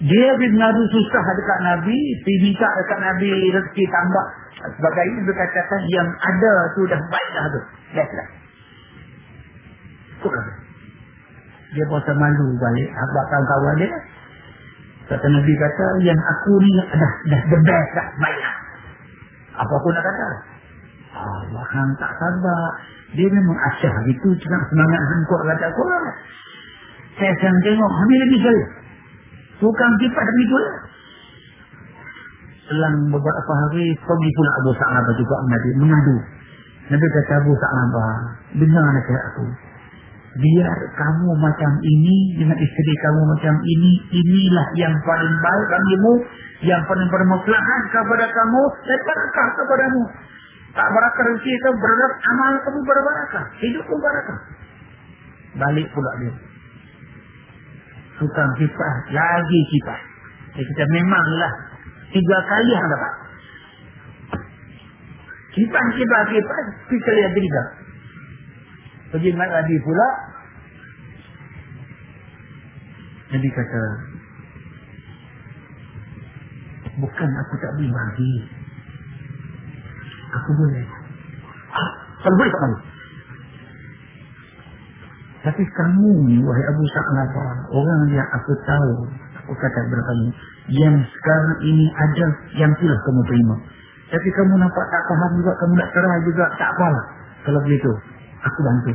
A: Dia pergi mengadu susah dekat Nabi, pergi minta dekat Nabi rezeki tambah. Sebagai itu dia katakan yang ada tu dah baik dah tu. Yes lah. Kurang. Dia puasa malu balik. Habak kawan-kawan dia. Kata Nabi kata, yang aku ni dah, dah the best dah. Lah. Apa aku nak kata? Allah kan tak sabar. Dia memang asyah gitu. Cakap semangat hangkuk kata aku. Saya sedang tengok. Habis lagi saya. Tukang kipas begitu lah. Selang beberapa hari. Pergi pula Abu Sa'abah juga Nabi mengadu. Nabi kata Abu Sa'abah. Dengar nasihat aku. Biar kamu macam ini dengan isteri kamu macam ini. Inilah yang paling baik bagimu. Yang paling bermaslahat kepada kamu. Dan berkah kepadamu. Tak barakah rezeki itu berat amal kamu berbarakah. Hidup pun barakah. Balik pula dia. Tukang kipas. Lagi kipas. Jadi kita memanglah. Tiga kali yang dapat. Kipas, kipas, kipas. Kita lihat tiga. Pergi dengan Nabi pula. Nabi kata. Bukan aku tak boleh bagi. Aku boleh. Kalau boleh tak kamu? Tapi kamu ni, wahai Abu Sa'labah, orang yang aku tahu, aku kata berkali, yang sekarang ini ada, yang itulah kamu terima. Tapi kamu nampak tak faham juga, kamu nak cerah juga, tak apalah. Kalau begitu, aku bantu.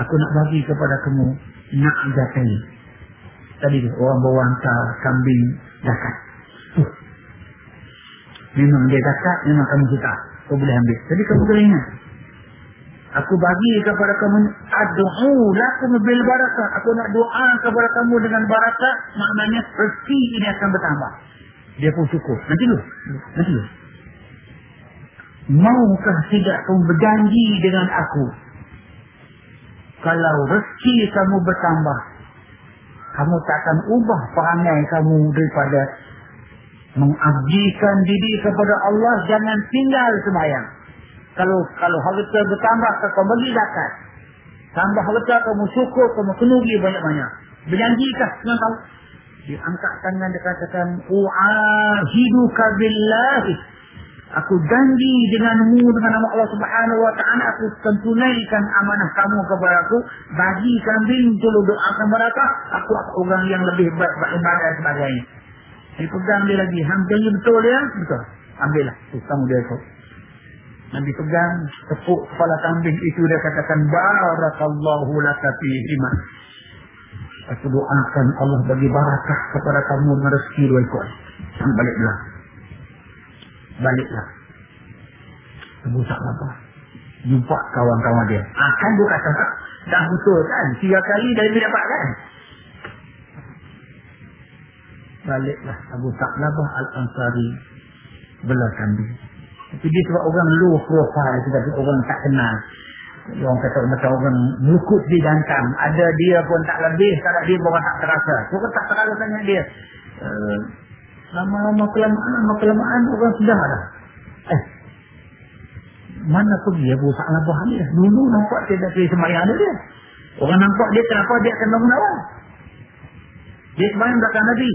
A: Aku nak bagi kepada kamu, nak jatai. Tadi orang bawa hantar kambing zakat. Memang dia zakat, memang kamu suka. Kau boleh ambil. Jadi kamu boleh ingat. Aku bagi kepada kamu ad'u lakum bil barakah. Aku nak doa kepada kamu dengan barakah, maknanya rezeki ini akan bertambah. Dia pun syukur. Nanti dulu. Nanti dulu. Maukah tidak kamu berjanji dengan aku? Kalau rezeki kamu bertambah, kamu tak akan ubah perangai kamu daripada mengabdikan diri kepada Allah jangan tinggal sembahyang Kalau kalau harta bertambah, kau bagi zakat. Tambah harta, kamu syukur, kamu kenugi banyak-banyak. Berjanjikah dengan kau? Diangkat tangan dia katakan, U'ahiduka billahi. Aku janji denganmu dengan nama Allah Subhanahu wa taala aku akan tunaikan amanah kamu kepada aku bagi kambing dulu doakan mereka aku akan orang yang lebih baik beribadah sebagainya. Dipegang dia lagi, hampirnya betul ya? Betul. Ambillah. Kamu dia ikut. Nabi pegang tepuk kepala kambing itu dia katakan barakallahu laka fihima. Aku doakan Allah bagi barakah kepada kamu dengan rezeki dua ikut. Baliklah baliklah. Ibu tak apa. Jumpa kawan-kawan dia. Ah, kan dia kata, dah betul kan? Tiga kali dah dia dapat kan? Baliklah Abu Taklabah Al-Ansari belakang dia. Tapi dia sebab orang low profile, tapi orang tak kenal. Orang kata macam orang melukut di dankam. Ada dia pun tak lebih, tak ada dia pun tak terasa. Orang tak terasa sangat dia. Uh, Lama-lama kelamaan, lama kelamaan orang sudah ada. Eh, mana pergi Abu Sa'lah Bahani? Dulu nampak dia dari semayang dia. Orang nampak dia kenapa dia akan bangun awal. Dia semayang belakang Nabi.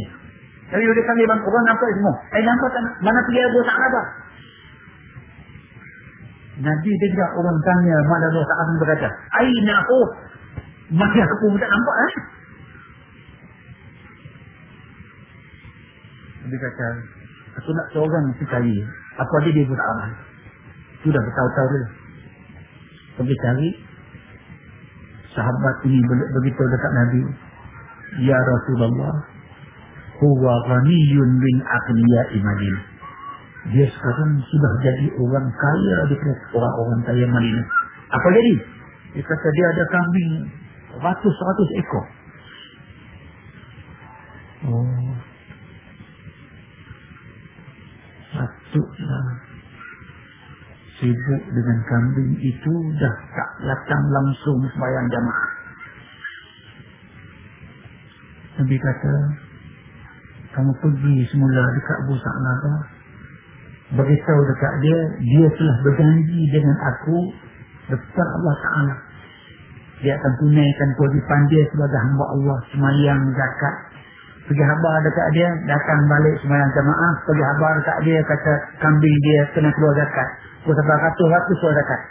A: Tapi dia kami bang, orang nampak semua. Eh, nampak tak? Mana pergi Abu Sa'lah Bahani? Nabi dia orang tanya, mana Abu Sa'lah berkata, Aina oh, masih aku tak nampak eh? Dia kata, aku nak seorang mesti cari. Apa dia dia pun tak aman. Sudah bertahu-tahu dia. Pergi cari. Sahabat ini begitu dekat Nabi. Ya Rasulullah. Huwa ghaniyun bin akniya imadin. Dia sekarang sudah jadi orang kaya di orang-orang kaya Madinah. Apa jadi? Dia kata dia ada kambing ratus-ratus ekor. Oh, masuklah sibuk dengan kambing itu dah tak datang langsung sembahyang jamaah. Nabi kata, kamu pergi semula dekat Abu Sa'nara, beritahu dekat dia, dia telah berjanji dengan aku dekat Allah Ta'ala. Dia akan tunaikan kewajipan dia sebagai hamba Allah, semayang, zakat, pergi habar dekat dia, datang balik sembahyang jamaah, pergi habar dekat dia, kata kambing dia kena keluar zakat. Sampai ratus-ratus keluar zakat.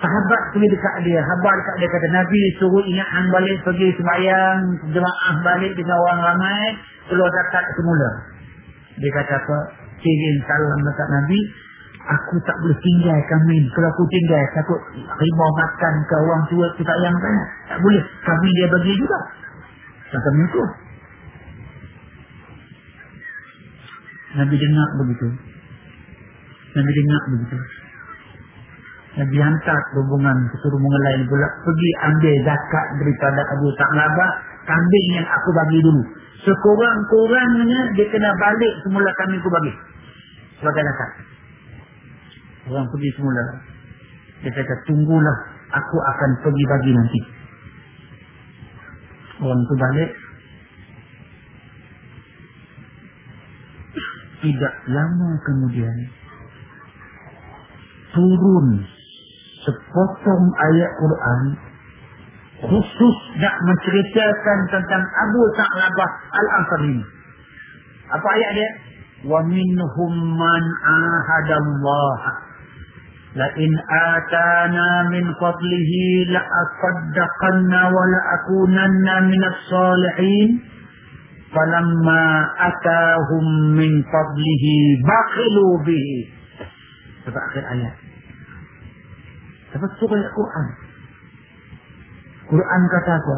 A: Sahabat pergi dekat dia, habar dekat dia, kata Nabi suruh ingatkan balik, pergi sembahyang, jemaah balik dengan orang ramai, keluar zakat semula. Dia kata apa? Kirim salam dekat Nabi, aku tak boleh tinggal kambing. Kalau aku tinggal, takut rimau makan ke orang tua, aku tak yang kan? Tak boleh. Kambing dia bagi juga. Macam itu. Nabi dengar begitu. Nabi dengar begitu. Nabi hantar hubungan keturunan lain pula. Pergi ambil zakat daripada Abu Ta'labah. Kambing yang aku bagi dulu. Sekurang-kurangnya dia kena balik semula kami aku bagi. Sebagai zakat. Orang pergi semula. Dia kata tunggulah. Aku akan pergi bagi nanti orang itu balik. Tidak lama kemudian turun sepotong ayat Quran khusus nak menceritakan tentang Abu Sa'labah Al-Ansari. Apa ayat dia? Wa minhum man ahadallaha لئن آتانا من فضله لأصدقن ولأكونن من الصالحين فلما أتاهم من فضله بخلوا به Sebab akhir ayat. Sebab surah Al-Quran. Quran kata apa?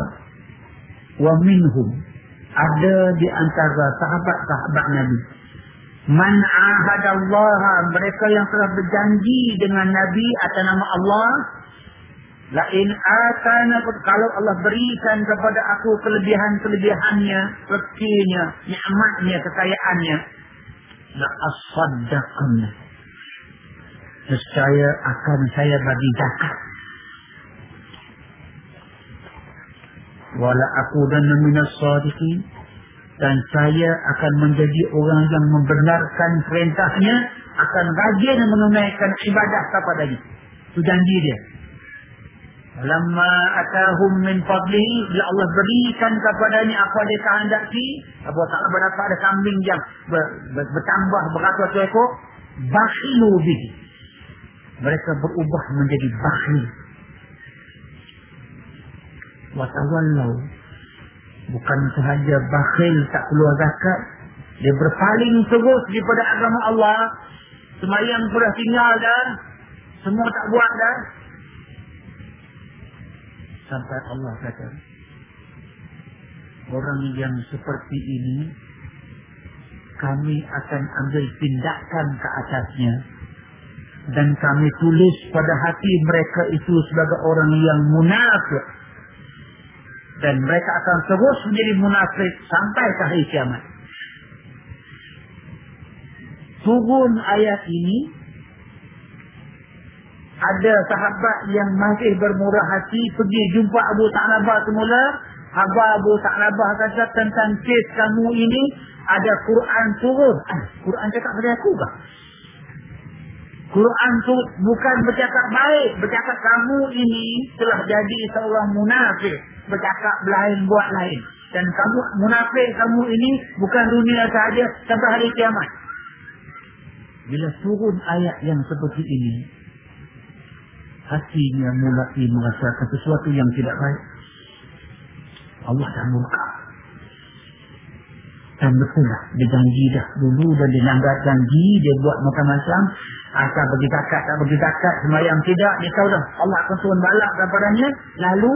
A: Wa minhum. Ada di antara sahabat-sahabat Nabi. Man ahadallaha mereka yang telah berjanji dengan Nabi atas nama Allah la in atana kalau Allah berikan kepada aku kelebihan-kelebihannya rezekinya nikmatnya kekayaannya la asaddaqna nescaya akan saya bagi zakat. Wala aku dan minas sadiqin dan saya akan menjadi orang yang membenarkan perintahnya akan rajin menunaikan ibadah kepadanya. Itu janji dia. Lama atahum min fadlihi bila Allah berikan kepadanya apa dia kehendaki, apa tak berapa ada kambing yang ber, ber, bertambah beratus ekor, bakhilu bihi. Mereka berubah menjadi bakhil. Watawallau. Bukan sahaja bakhil tak keluar zakat. Dia berpaling terus daripada agama Allah. Semayang pun dah tinggal dah. Semua tak buat dah. Sampai Allah kata. Orang yang seperti ini. Kami akan ambil tindakan ke atasnya. Dan kami tulis pada hati mereka itu sebagai orang yang munafik. Dan mereka akan terus menjadi munafik sampai ke hari kiamat. Turun ayat ini ada sahabat yang masih bermurah hati pergi jumpa Abu Ta'labah semula. Abah Abu Ta'labah kata tentang kes kamu ini ada Quran turun. Ah, Quran cakap pada aku kah? Quran tu bukan bercakap baik bercakap kamu ini telah jadi seorang munafik bercakap lain buat lain dan kamu munafik kamu ini bukan dunia sahaja sampai hari kiamat bila turun ayat yang seperti ini, hatinya mulai merasakan sesuatu yang tidak baik. Allah dah murka. Dan betul lah, dia janji dah dulu dan dia langgar janji, dia buat macam-macam. Asal bagi zakat, tak bagi zakat, semayang tidak, dia tahu dah. Allah akan turun balak kepadanya. Lalu,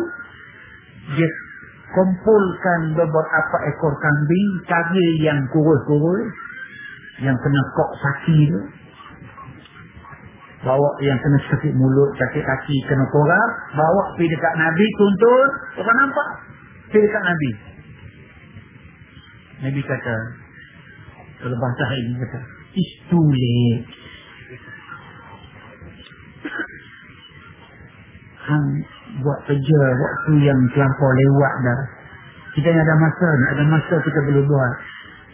A: dia kumpulkan beberapa ekor kambing, cari yang kurus-kurus, yang kena kok saki tu bawa yang kena sakit mulut sakit kaki kena korak bawa pergi dekat Nabi tuntut orang nampak pergi dekat Nabi Nabi kata kalau bahasa ini kata it's too late hang buat kerja waktu yang terlampau lewat dah. Kita ada masa ada masa kita boleh buat.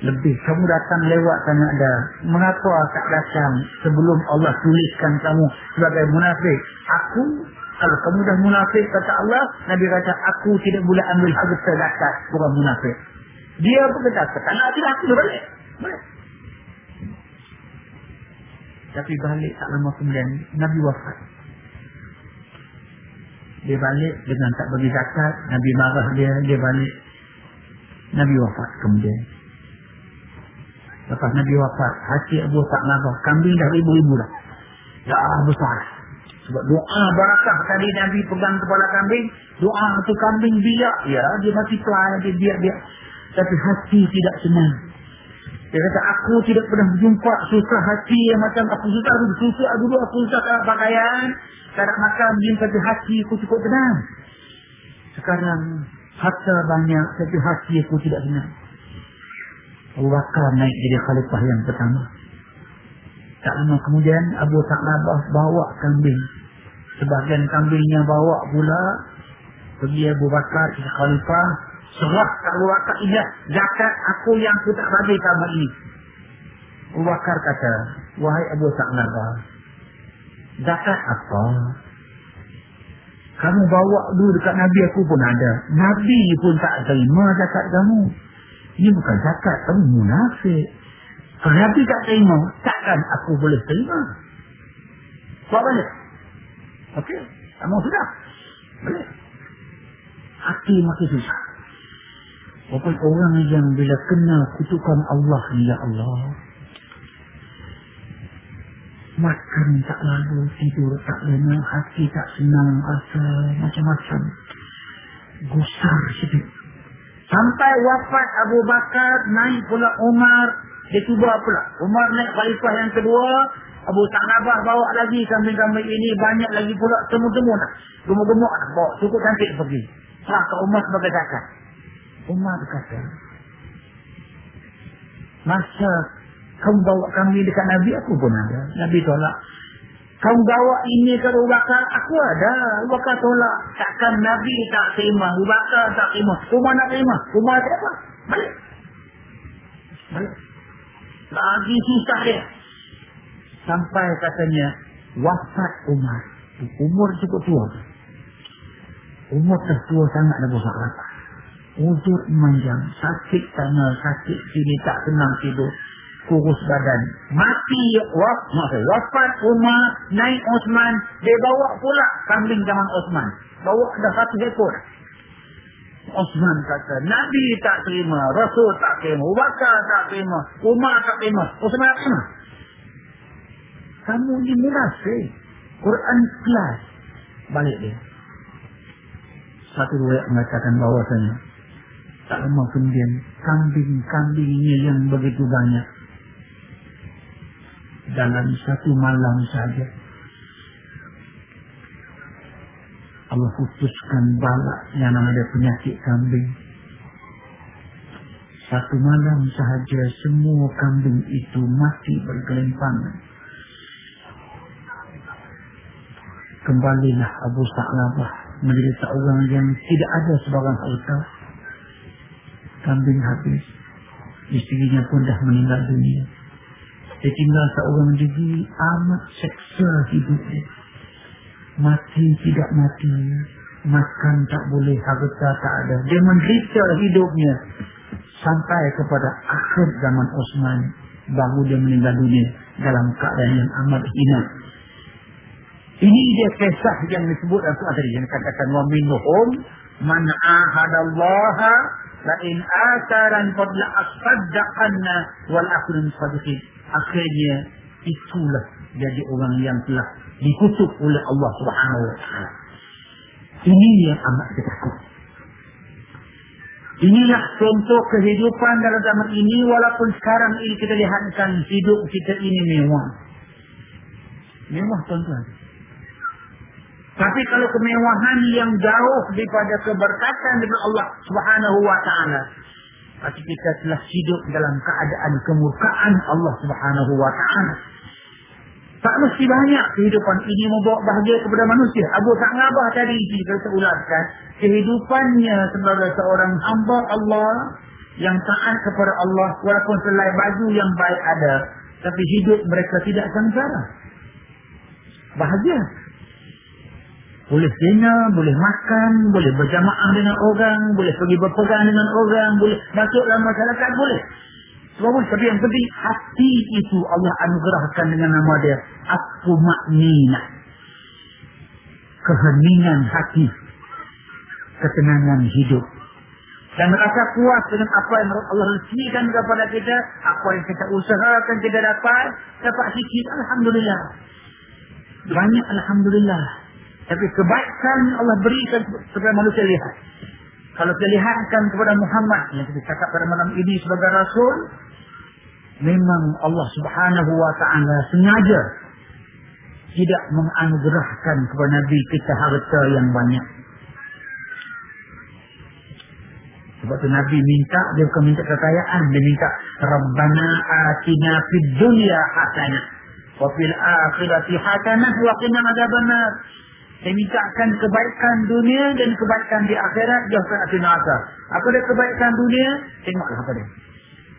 A: Lebih kamu datang lewat tanya ada mengapa tak datang sebelum Allah tuliskan kamu sebagai munafik. Aku kalau kamu dah munafik kata Allah Nabi kata aku tidak boleh ambil harta zakat. Orang munafik dia pun kata tak nak tidak aku balik boleh tapi balik tak lama kemudian Nabi wafat dia balik dengan tak bagi zakat Nabi marah dia dia balik Nabi wafat kemudian Lepas Nabi wafat, hati Abu Ta'labah, kambing dah ribu-ribu dah. Ya besar. Sebab doa barakah tadi Nabi pegang kepala kambing, doa tu kambing biak. Ya, dia mati pelai, dia biak-biak. Tapi hati tidak senang. Dia kata, aku tidak pernah berjumpa susah hati yang macam aku susah dulu. Susah dulu, aku susah tak pakaian. Tak nak makan, dia tapi hati aku cukup tenang. Sekarang, harta banyak, tapi hati aku tidak senang. Abu Bakar naik jadi khalifah yang pertama. Tak lama kemudian Abu Ta'labah bawa kambing. Sebagian kambingnya bawa pula. Pergi Abu Bakar jadi khalifah. Serah tak Abu Bakar iya. Zakat aku yang aku tak bagi kamu ini. Abu Bakar kata. Wahai Abu Ta'labah. Zakat apa? Kamu bawa dulu dekat Nabi aku pun ada. Nabi pun tak terima zakat kamu. Ini bukan zakat, kamu munafik. Kalau Nabi tak terima, takkan aku boleh terima. Buat balik. Okey, kamu sudah. Boleh. Hati makin susah. Walaupun orang yang bila kena kutukan Allah ni, Ya Allah. Makan tak lalu, tidur tak lama, hati tak senang, rasa macam-macam. Gusar sedikit. Sampai wafat Abu Bakar, naik pula Umar. Dia cuba pula. Umar naik khalifah yang kedua. Abu Ta'nabah bawa lagi kambing-kambing ini. Banyak lagi pula. Temu-temu nak. Gemuk-gemuk nak bawa. Cukup cantik pergi. Serah ke Umar sebagai zakat. Umar kata. Masa kamu bawa kambing dekat Nabi, aku pun ada. Nabi tolak. Kau bawa ini ke Abu Bakar, aku ada. Abu Bakar tolak. Takkan Nabi tak terima. Abu Bakar tak terima. Umar nak terima. Umar siapa? Balik. Balik. Lagi susah dia. Sampai katanya wafat Umar. Umur cukup tua. Umur tertua sangat dah bosak lapar. Ujur manjang. Sakit sana, sakit sini tak senang tidur. Kurus badan. Mati waf, wafat Umar, naik Osman. Dia bawa pula kambing zaman Osman. Bawa dah satu ekor. Osman kata, Nabi tak terima, Rasul tak terima, Ubaqah tak terima, Umar tak terima, Osman tak terima. Kamu ni munafik. Quran kelas. Balik dia. Satu riwayat mengatakan bahawasanya tak lama kemudian kambing-kambingnya yang begitu banyak dalam satu malam saja Allah putuskan balak yang namanya penyakit kambing. Satu malam sahaja semua kambing itu mati bergelimpangan. Kembalilah Abu Sa'labah menjadi seorang yang tidak ada sebarang harta. Kambing habis. Istrinya pun dah meninggal dunia. Dia tinggal seorang diri amat seksa hidupnya. Mati tidak mati. Makan tak boleh harta tak ada. Dia menderita hidupnya sampai kepada akhir zaman Osman. Baru dia meninggal dunia dalam keadaan yang amat hina. Ini dia kisah yang disebut dalam Quran tadi? Yang katakan wa minhum man ahadallaha la in ataran qad la asaddaqanna wal akhirun sadiqin akhirnya itulah jadi orang yang telah dikutuk oleh Allah Subhanahu wa taala. Ini yang amat takut. Inilah contoh kehidupan dalam zaman ini walaupun sekarang ini kita lihatkan hidup kita ini mewah. Mewah tuan-tuan. Tapi kalau kemewahan yang jauh daripada keberkatan dengan Allah Subhanahu wa taala, Pasti kita telah hidup dalam keadaan kemurkaan Allah Subhanahu wa taala. Tak mesti banyak kehidupan ini membawa bahagia kepada manusia. Abu Sa'ngabah tadi kita seulatkan. Kehidupannya sebagai seorang hamba Allah yang taat kepada Allah walaupun selai baju yang baik ada. Tapi hidup mereka tidak sengsara. Bahagia. Boleh zina, boleh makan, boleh berjamaah dengan orang, boleh pergi berpegang dengan orang, boleh masuk dalam masyarakat, boleh. Sebab tapi yang penting hati itu Allah anugerahkan dengan nama dia Aku maknina Keheningan hati. Ketenangan hidup. Dan rasa puas dengan apa yang Allah rezekikan kepada kita Apa yang kita usahakan kita dapat Dapat sikit Alhamdulillah. Banyak Alhamdulillah Tapi kebaikan Allah berikan kepada manusia lihat kalau kita lihatkan kepada Muhammad yang kita cakap pada malam ini sebagai Rasul, memang Allah subhanahu wa ta'ala sengaja tidak menganugerahkan kepada Nabi kita harta yang banyak. Sebab tu Nabi minta, dia bukan minta kekayaan, dia minta Rabbana atina fid dunya hasanah wa fil akhirati hasanah wa qina adzabannar. Saya mintakan kebaikan dunia dan kebaikan di akhirat jauhkan api neraka. Apa dia kebaikan dunia? Tengoklah apa dia.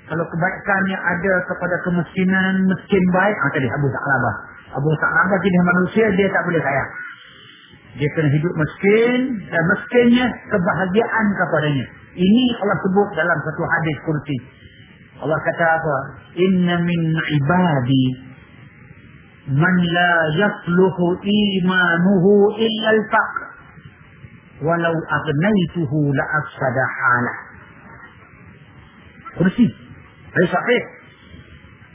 A: Kalau kebaikannya ada kepada kemiskinan, miskin baik, ah, tadi Abu Sa'labah. Abu Sa'labah jenis manusia, dia tak boleh kaya. Dia kena hidup miskin, dan miskinnya kebahagiaan kepadanya. Ini Allah sebut dalam satu hadis kursi. Allah kata apa? Inna min ibadi la yasluhu imanuhu illa al-faqr. Walau agnaituhu la afsada halah. Kursi. Hadis sahih.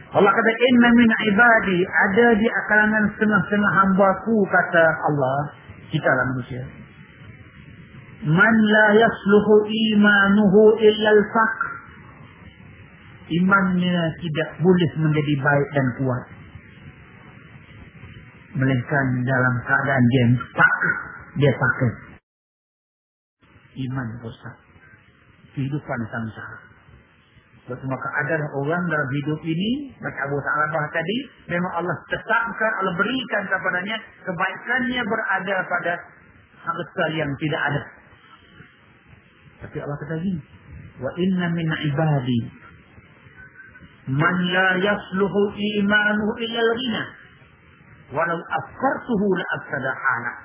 A: Allah kata inna min ibadi ada di kalangan setengah-setengah hamba-Ku kata Allah kita lah manusia. Man la yasluhu imanuhu illa al-faqr. Imannya tidak boleh menjadi baik dan kuat. Melainkan dalam keadaan dia fakir, dia fakir. Iman rosak. Kehidupan samsara. Sebab maka ada orang dalam hidup ini, macam Abu Sa'labah tadi, memang Allah tetapkan, Allah berikan kepadanya, kebaikannya berada pada harta yang tidak ada. Tapi Allah kata lagi, wa inna min ibadi man la yasluhu imanuhu illa al-ghina. Walau afkartuhu la afsada anak.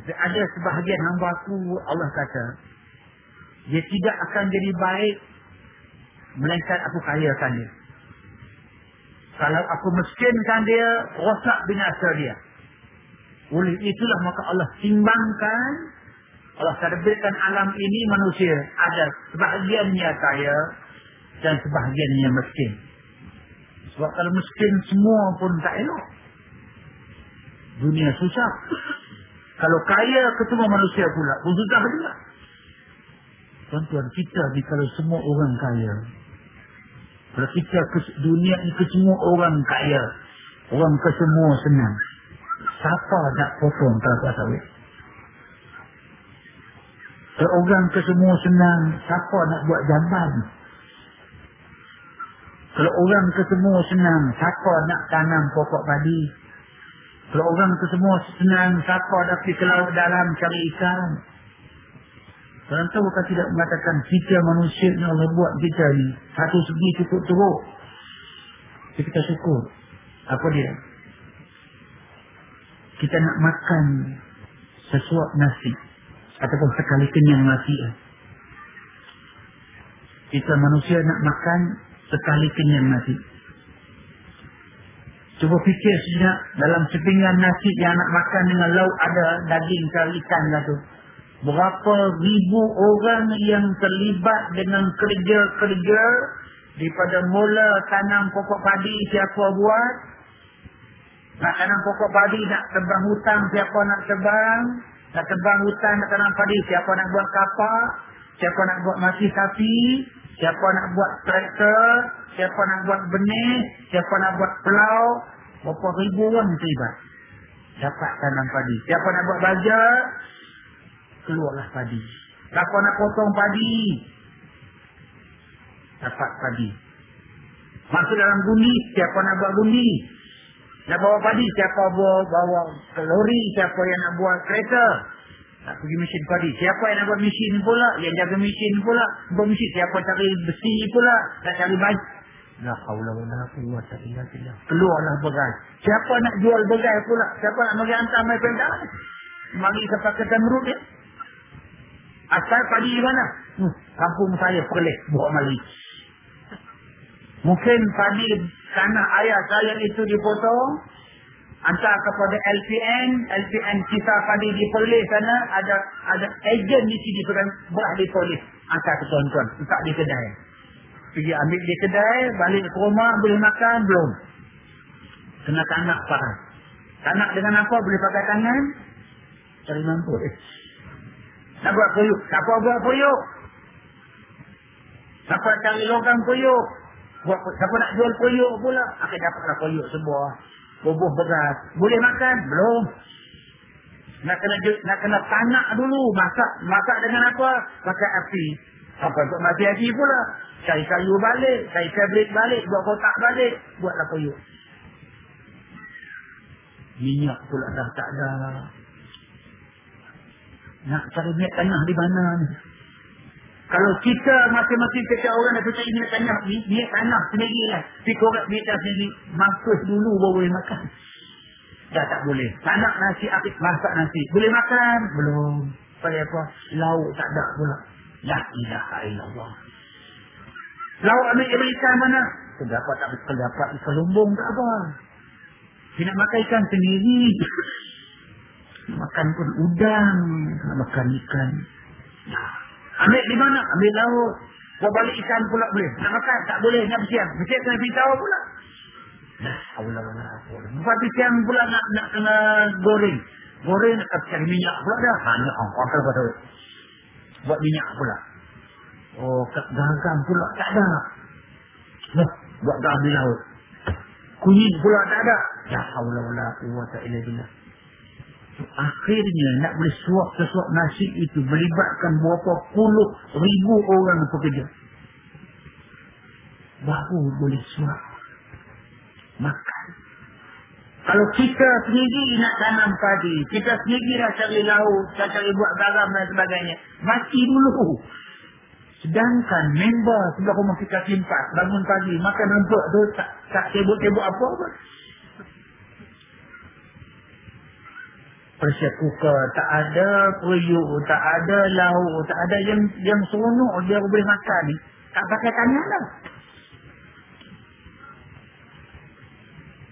A: Tapi ada sebahagian hamba aku, Allah kata, dia tidak akan jadi baik melainkan aku kayakan dia. Kalau aku miskinkan dia, rosak binasa dia. Oleh itulah maka Allah timbangkan, Allah terbitkan alam ini manusia. Ada sebahagiannya kaya dan sebahagiannya miskin. Sebab kalau miskin semua pun tak elok. Dunia susah. Kalau kaya ketemu manusia pula, pun susah juga. Tuan-tuan, kita ni kalau semua orang kaya, kalau kita ke dunia ni ke semua orang kaya, orang ke semua senang, siapa nak potong kelapa sawit? Kalau orang ke semua senang, siapa nak buat jamban? Kalau orang ke semua senang, siapa nak tanam pokok padi? Kalau orang ke semua senang, nak pergi ke laut dalam cari ikan? Tuan tahu kan tidak mengatakan kita manusia yang Allah buat kita ni. Satu segi cukup teruk. Jadi kita syukur. Apa dia? Kita nak makan sesuap nasi. Ataupun sekali kenyang nasi. Kita manusia nak makan sekali kenyang nasi. Cuba fikir sejenak dalam sepinggan nasi yang nak makan dengan lauk ada daging ke ikan lah tu. Berapa ribu orang yang terlibat dengan kerja-kerja daripada mula tanam pokok padi siapa buat. Nak tanam pokok padi, nak tebang hutang siapa nak tebang. Nak tebang hutang, nak tanam padi siapa nak buat kapak. Siapa nak buat mati sapi. Siapa nak buat traktor. Siapa nak buat benih. Siapa nak buat pelau. Berapa ribu orang terlibat. Dapat tanam padi. Siapa nak buat baja keluarlah padi. Siapa nak potong padi? Dapat padi. Masuk dalam gundi, siapa nak buat gundi? Nak bawa padi, siapa bawa, bawa ke lori, siapa yang nak buat kereta? Nak pergi mesin padi. Siapa yang nak buat mesin pula? Yang jaga mesin pula? Buat mesin. Siapa cari besi pula? Nak cari baju? La haula wala quwwata illa billah. Keluarlah begal. Siapa nak jual begal pula? Siapa nak bagi hantar mai pendak? Mari ke Tamrud ya. Asal padi di mana? Hmm, kampung saya perleh buat mali. Mungkin padi tanah ayah saya itu dipotong. Hantar kepada LPN. LPN kita padi di perleh sana. Ada ada ejen di sini. Berat di perleh. Hantar ke tuan-tuan. Tak di kedai. Pergi ambil di kedai. Balik ke rumah. Boleh makan. Belum. Kena tanak parah. Tanak dengan apa? Boleh pakai tangan. Cari mampu. Eh. Nak buat puyuk. Siapa buat puyuk? Siapa cari logam puyuk? Buat, siapa nak jual puyuk pula? Akan dapatlah puyuk sebuah. Bubuh beras. Boleh makan? Belum. Nak kena nak kena tanak dulu. Masak masak dengan apa? Pakai api. Apa untuk mati api pula? Cari kayu balik. Cari tablet balik. Buat kotak balik. Buatlah puyuk. Minyak pula dah tak ada. Nak cari minyak tanah di mana ni? Kalau kita masing-masing kata orang nak cari minyak tanah, minyak tanah sendiri lah. Tapi korek minyak tanah sendiri, mampus dulu baru boleh makan. Dah tak boleh. Tak nak nasi akik masak nasi. Boleh makan? Belum. Supaya apa? Lauk tak ada pula. La ilaha illallah. Lauk ambil ikan mana? Terdapat tak terdapat ikan lumbung tak apa. Dia nak makan ikan sendiri. Makan pun udang. Nak makan ikan. Nah. Ambil di mana? Ambil laut. Buat balik ikan pula boleh. Nak makan? Tak boleh. Nak bersiang. Bersiang kena pula. Nah, Allah Allah. Buat bersiang pula nak, nak kena goreng. Goreng nak cari minyak pula dah. Hanya orang kata kata. Buat minyak pula. Oh, gagang pula tak ada. Nah, buat gagang di laut. Kunyit pula tak ada. Ya Allah Allah. Quwata illa billah akhirnya nak boleh suap sesuap nasi itu melibatkan berapa puluh ribu orang pekerja. Baru boleh suap. Makan. Kalau kita sendiri nak tanam padi, kita sendiri nak cari laut, nak cari buat garam dan sebagainya, mati dulu. Sedangkan member sebelah rumah kita simpat, bangun pagi, makan rumput tu, tak, tak tebuk-tebuk apa pun. Pressure cooker tak ada, periuk tak ada, lauk tak ada yang yang seronok dia boleh makan ni. Tak pakai tangan lah.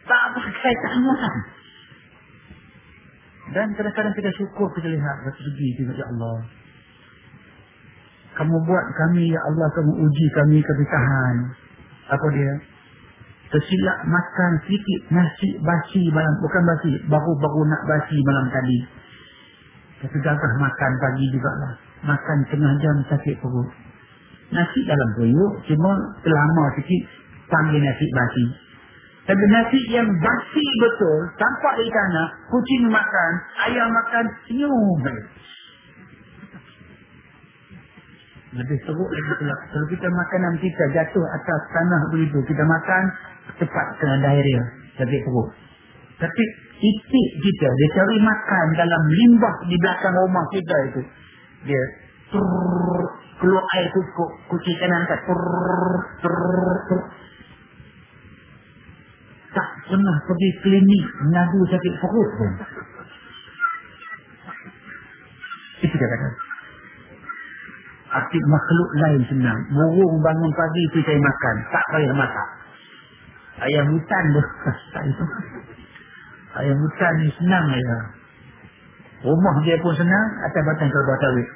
A: Tak pakai tangan. Dan kadang-kadang kita syukur kita lihat bersegi kita ya Allah. Kamu buat kami ya Allah kamu uji kami kami tahan. Apa dia? Tersilap makan sedikit nasi basi malam. Bukan basi. Baru-baru nak basi malam tadi. Tapi gagah makan pagi juga lah. Makan tengah jam sakit perut. Nasi dalam periuk. Cuma selama sikit panggil nasi basi. Tapi nasi yang basi betul. Tampak di tanah. Kucing makan. Ayam makan. Senyum. Lebih teruk lagi. Kalau kita makanan kita jatuh atas tanah begitu. Kita makan cepat kena diarrhea sakit perut tapi itik kita dia cari makan dalam limbah di belakang rumah kita itu dia turr, keluar air tu kucing kanan tak tak pernah pergi klinik mengadu sakit perut pun itu dia kata Arti makhluk lain senang. Burung bangun pagi tu saya makan. Tak payah masak. Ayam hutan tu. Ayam hutan ni senang ya. Rumah dia pun senang. Atas batang kelabah tawik.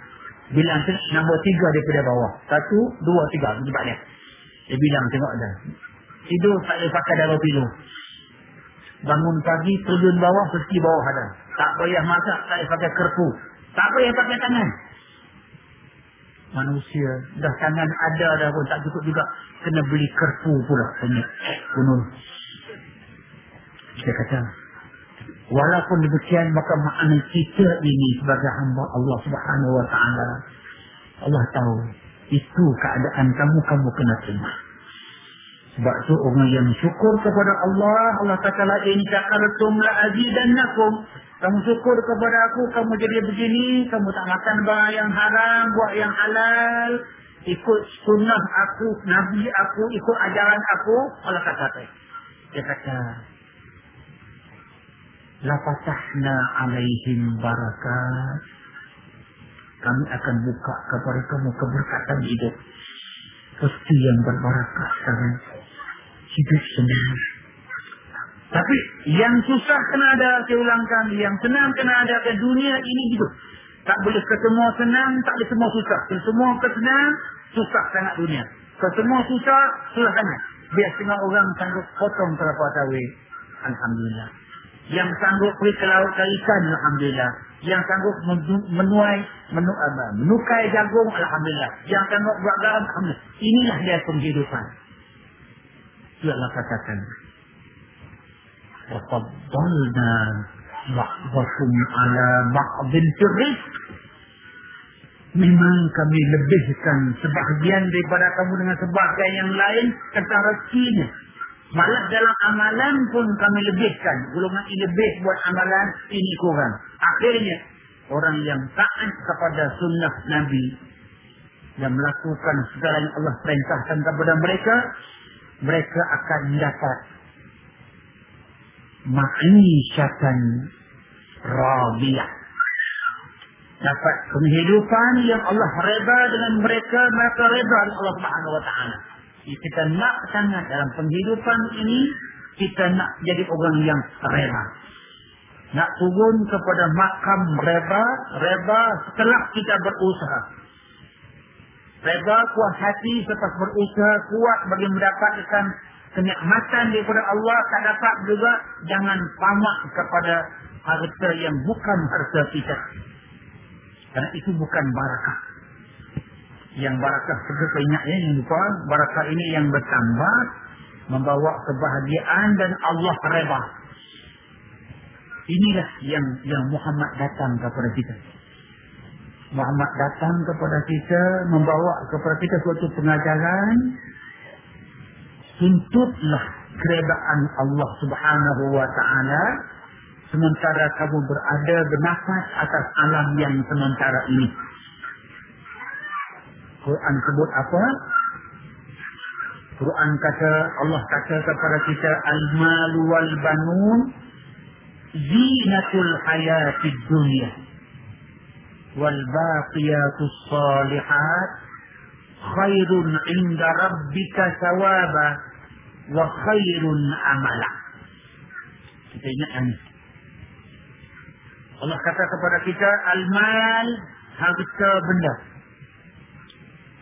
A: Bilang tu nombor tiga daripada bawah. Satu, dua, tiga. Tempat dia. Dia bilang tengok dah. Tidur tak boleh pakai darah pilu. Bangun pagi, turun bawah, pergi bawah ada. Tak payah masak, tak boleh pakai kerpu. Tak payah pakai tangan manusia. Dah tangan ada dah pun tak cukup juga. Kena beli kerpu pula punya gunung dia kata walaupun demikian maka makna kita ini sebagai hamba Allah subhanahu wa ta'ala Allah tahu itu keadaan kamu kamu kena terima sebab tu orang yang syukur kepada Allah Allah kata la in syakartum la azidannakum kamu syukur kepada aku, kamu jadi begini, kamu tak makan barang yang haram, buat yang halal, ikut sunnah aku, nabi aku, ikut ajaran aku, Allah kata apa? Dia kata, La fatahna alaihim barakat. Kami akan buka kepada kamu keberkatan hidup. Pasti yang berbarakah sekarang. Hidup senang. Tapi yang susah kena ada, saya ulangkan. Yang senang kena ada ke dunia ini hidup. Tak boleh ke semua senang, tak boleh semua susah. Semua ke senang, susah sangat dunia. Semua susah, susah sangat. Biar setengah orang sanggup potong kelapa sawit. Alhamdulillah. Yang sanggup pergi ke laut ke ikan, Alhamdulillah. Yang sanggup menuai, menu, menukai jagung, Alhamdulillah. Yang sanggup buat garam, Alhamdulillah. Inilah dia penghidupan. Itu adalah katakan. وفضلنا بعضكم على بعض في الرزق Memang kami lebihkan sebahagian daripada kamu dengan sebahagian yang lain tentang rezekinya. Malah dalam amalan pun kami lebihkan. Golongan ini lebih buat amalan, ini kurang. Akhirnya, orang yang taat kepada sunnah Nabi yang melakukan segala yang Allah perintahkan kepada mereka, mereka akan dapat ma'isyatan radiyah. Dapat kehidupan yang Allah reda dengan mereka, mereka reda dengan Allah Subhanahu wa taala. Kita nak sangat dalam penghidupan ini kita nak jadi orang yang reda. Nak turun kepada makam reda, reda setelah kita berusaha. Reda kuat hati selepas berusaha kuat bagi mendapatkan kenikmatan daripada Allah tak dapat juga jangan pamak kepada harta yang bukan harta kita. Kerana itu bukan barakah. Yang barakah seperti ingat ya, yang lupa barakah ini yang bertambah membawa kebahagiaan dan Allah reba inilah yang yang Muhammad datang kepada kita Muhammad datang kepada kita membawa kepada kita suatu pengajaran tuntutlah keredaan Allah subhanahu wa ta'ala sementara kamu berada bernafas atas alam yang sementara ini. Quran sebut apa? Quran kata, Allah kata kepada kita, Al-malu wal banun zinatul hayatid dunya salihat khairun inda rabbika thawaba wa khairun amala. Ingat ini. Allah kata kepada kita al-mal harta benda.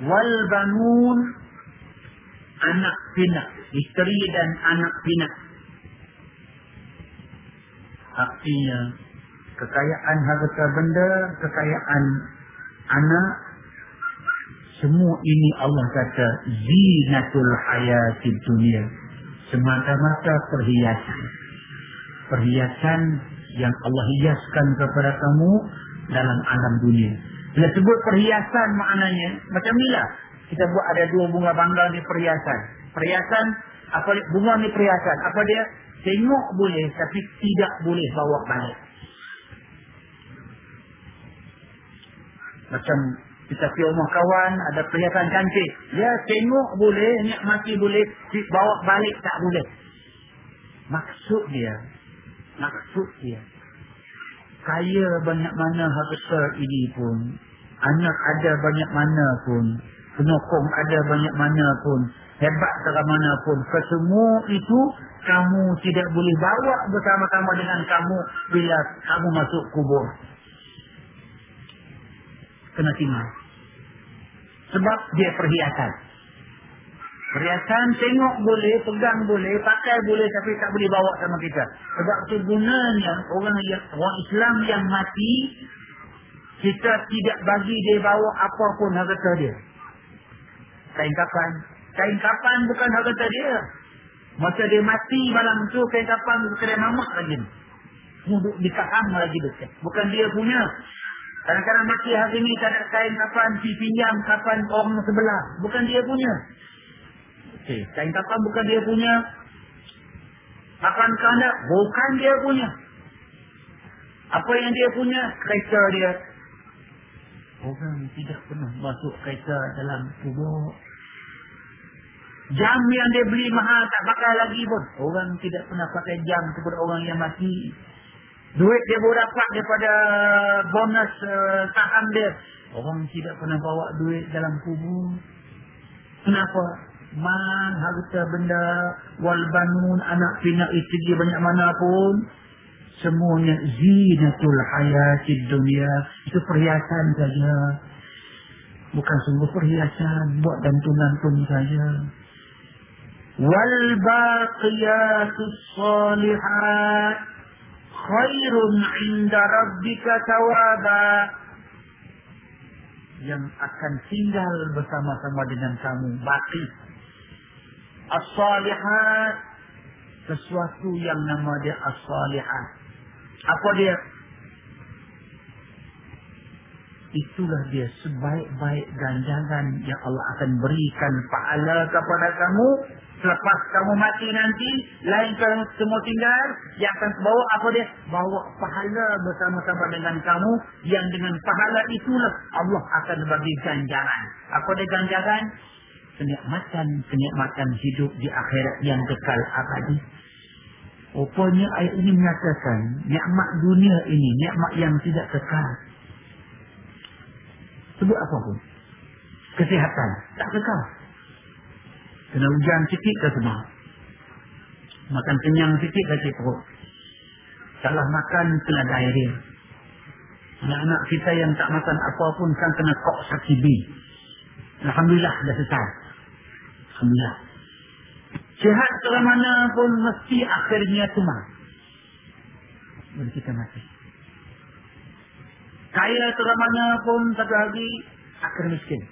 A: Wal banun anak pinak, isteri dan anak pinak. Artinya kekayaan harta benda, kekayaan anak semua ini Allah kata zinatul hayatid dunia. Semata-mata perhiasan. Perhiasan yang Allah hiaskan kepada kamu dalam alam dunia. Bila sebut perhiasan maknanya macam inilah. Kita buat ada dua bunga bangga ni perhiasan. Perhiasan apa bunga ni perhiasan. Apa dia? Tengok boleh tapi tidak boleh bawa balik. Macam kita pergi rumah kawan, ada perhiasan cantik. Ya, tengok boleh, nikmati boleh, bawa balik tak boleh. Maksud dia, maksud dia. Kaya banyak mana harta ini pun, anak ada banyak mana pun, penokong ada banyak mana pun, hebat terang mana pun, kesemua itu kamu tidak boleh bawa bersama-sama dengan kamu bila kamu masuk kubur. Kena tinggal. Sebab dia perhiasan. Perhiasan tengok boleh, pegang boleh, pakai boleh tapi tak boleh bawa sama kita. Sebab itu gunanya orang yang orang Islam yang mati kita tidak bagi dia bawa apa pun harta dia. Kain kapan? Kain kapan bukan harta dia. Masa dia mati malam tu kain kapan kedai mamak lagi. Duduk di kaham lagi. Bukan dia punya. Kadang-kadang mati hari ini tak ada kain kapan, pinjam kapan orang sebelah. Bukan dia punya. Okay. Kain kapan bukan dia punya. Kapan kanda, bukan dia punya. Apa yang dia punya, kereta dia. Orang tidak pernah masuk kereta dalam kubur. Jam yang dia beli mahal tak pakai lagi pun. Orang tidak pernah pakai jam kepada orang yang mati. Duit dia baru dapat daripada bonus uh, saham dia. Orang tidak pernah bawa duit dalam kubur. Kenapa? Man, harta benda, wal banun, anak pinak isteri banyak mana pun. Semuanya zinatul hayatid dunia. Itu perhiasan saja. Bukan sungguh perhiasan. Buat gantung-gantung saja. Wal baqiyatus salihat khairun inda rabbika tawaba. Yang akan tinggal bersama-sama dengan kamu baki. As-salihat sesuatu yang nama dia as-salihat apa dia? Itulah dia sebaik-baik ganjaran yang Allah akan berikan pahala kepada kamu Selepas kamu mati nanti, lain kamu semua tinggal, yang akan bawa apa dia? Bawa pahala bersama-sama dengan kamu, yang dengan pahala itulah Allah akan bagi ganjaran. Apa dia ganjaran? Kenikmatan, kenikmatan hidup di akhirat yang kekal abadi. Rupanya ayat ini menyatakan, nikmat dunia ini, nikmat yang tidak kekal. Sebut apa pun. Kesihatan, tak kekal. Kena hujan sikit ke semua. Makan kenyang sikit ke perut. Salah makan kena diarrhea. Anak-anak kita yang tak makan apa pun kan kena kok sakibi. Alhamdulillah dah selesai. Alhamdulillah. Sihat ke mana pun mesti akhirnya cuma. Jadi kita mati. Kaya ke mana pun satu hari akhir miskin.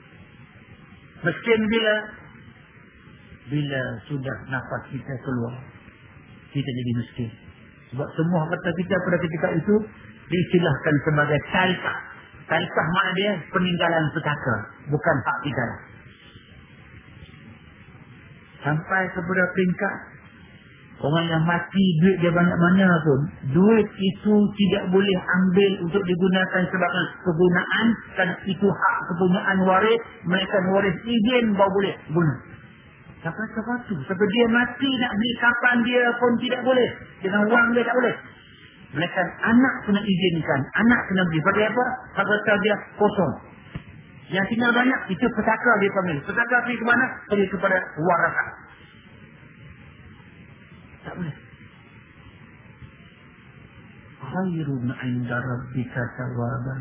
A: Miskin bila bila sudah nafas kita keluar kita jadi miskin. Sebab semua kata kita pada ketika itu diistilahkan sebagai tarikah tarikah mana dia peninggalan petaka bukan hak kita. Sampai kepada peringkat orang yang mati duit dia banyak mana pun duit itu tidak boleh ambil untuk digunakan sebagai kegunaan. Dan itu hak kepunyaan waris mereka waris izin baru boleh guna Sampai sepatu. Sampai dia mati nak beli kapan dia pun tidak boleh. Dengan wang dia tak boleh. Melainkan anak kena izinkan. Anak kena beri. Pada apa? Harta dia kosong. Yang tinggal banyak, itu petaka dia panggil. Petaka pergi ke mana? Pergi kepada waraka. Tak boleh. Khairun inda rabbika tawaban.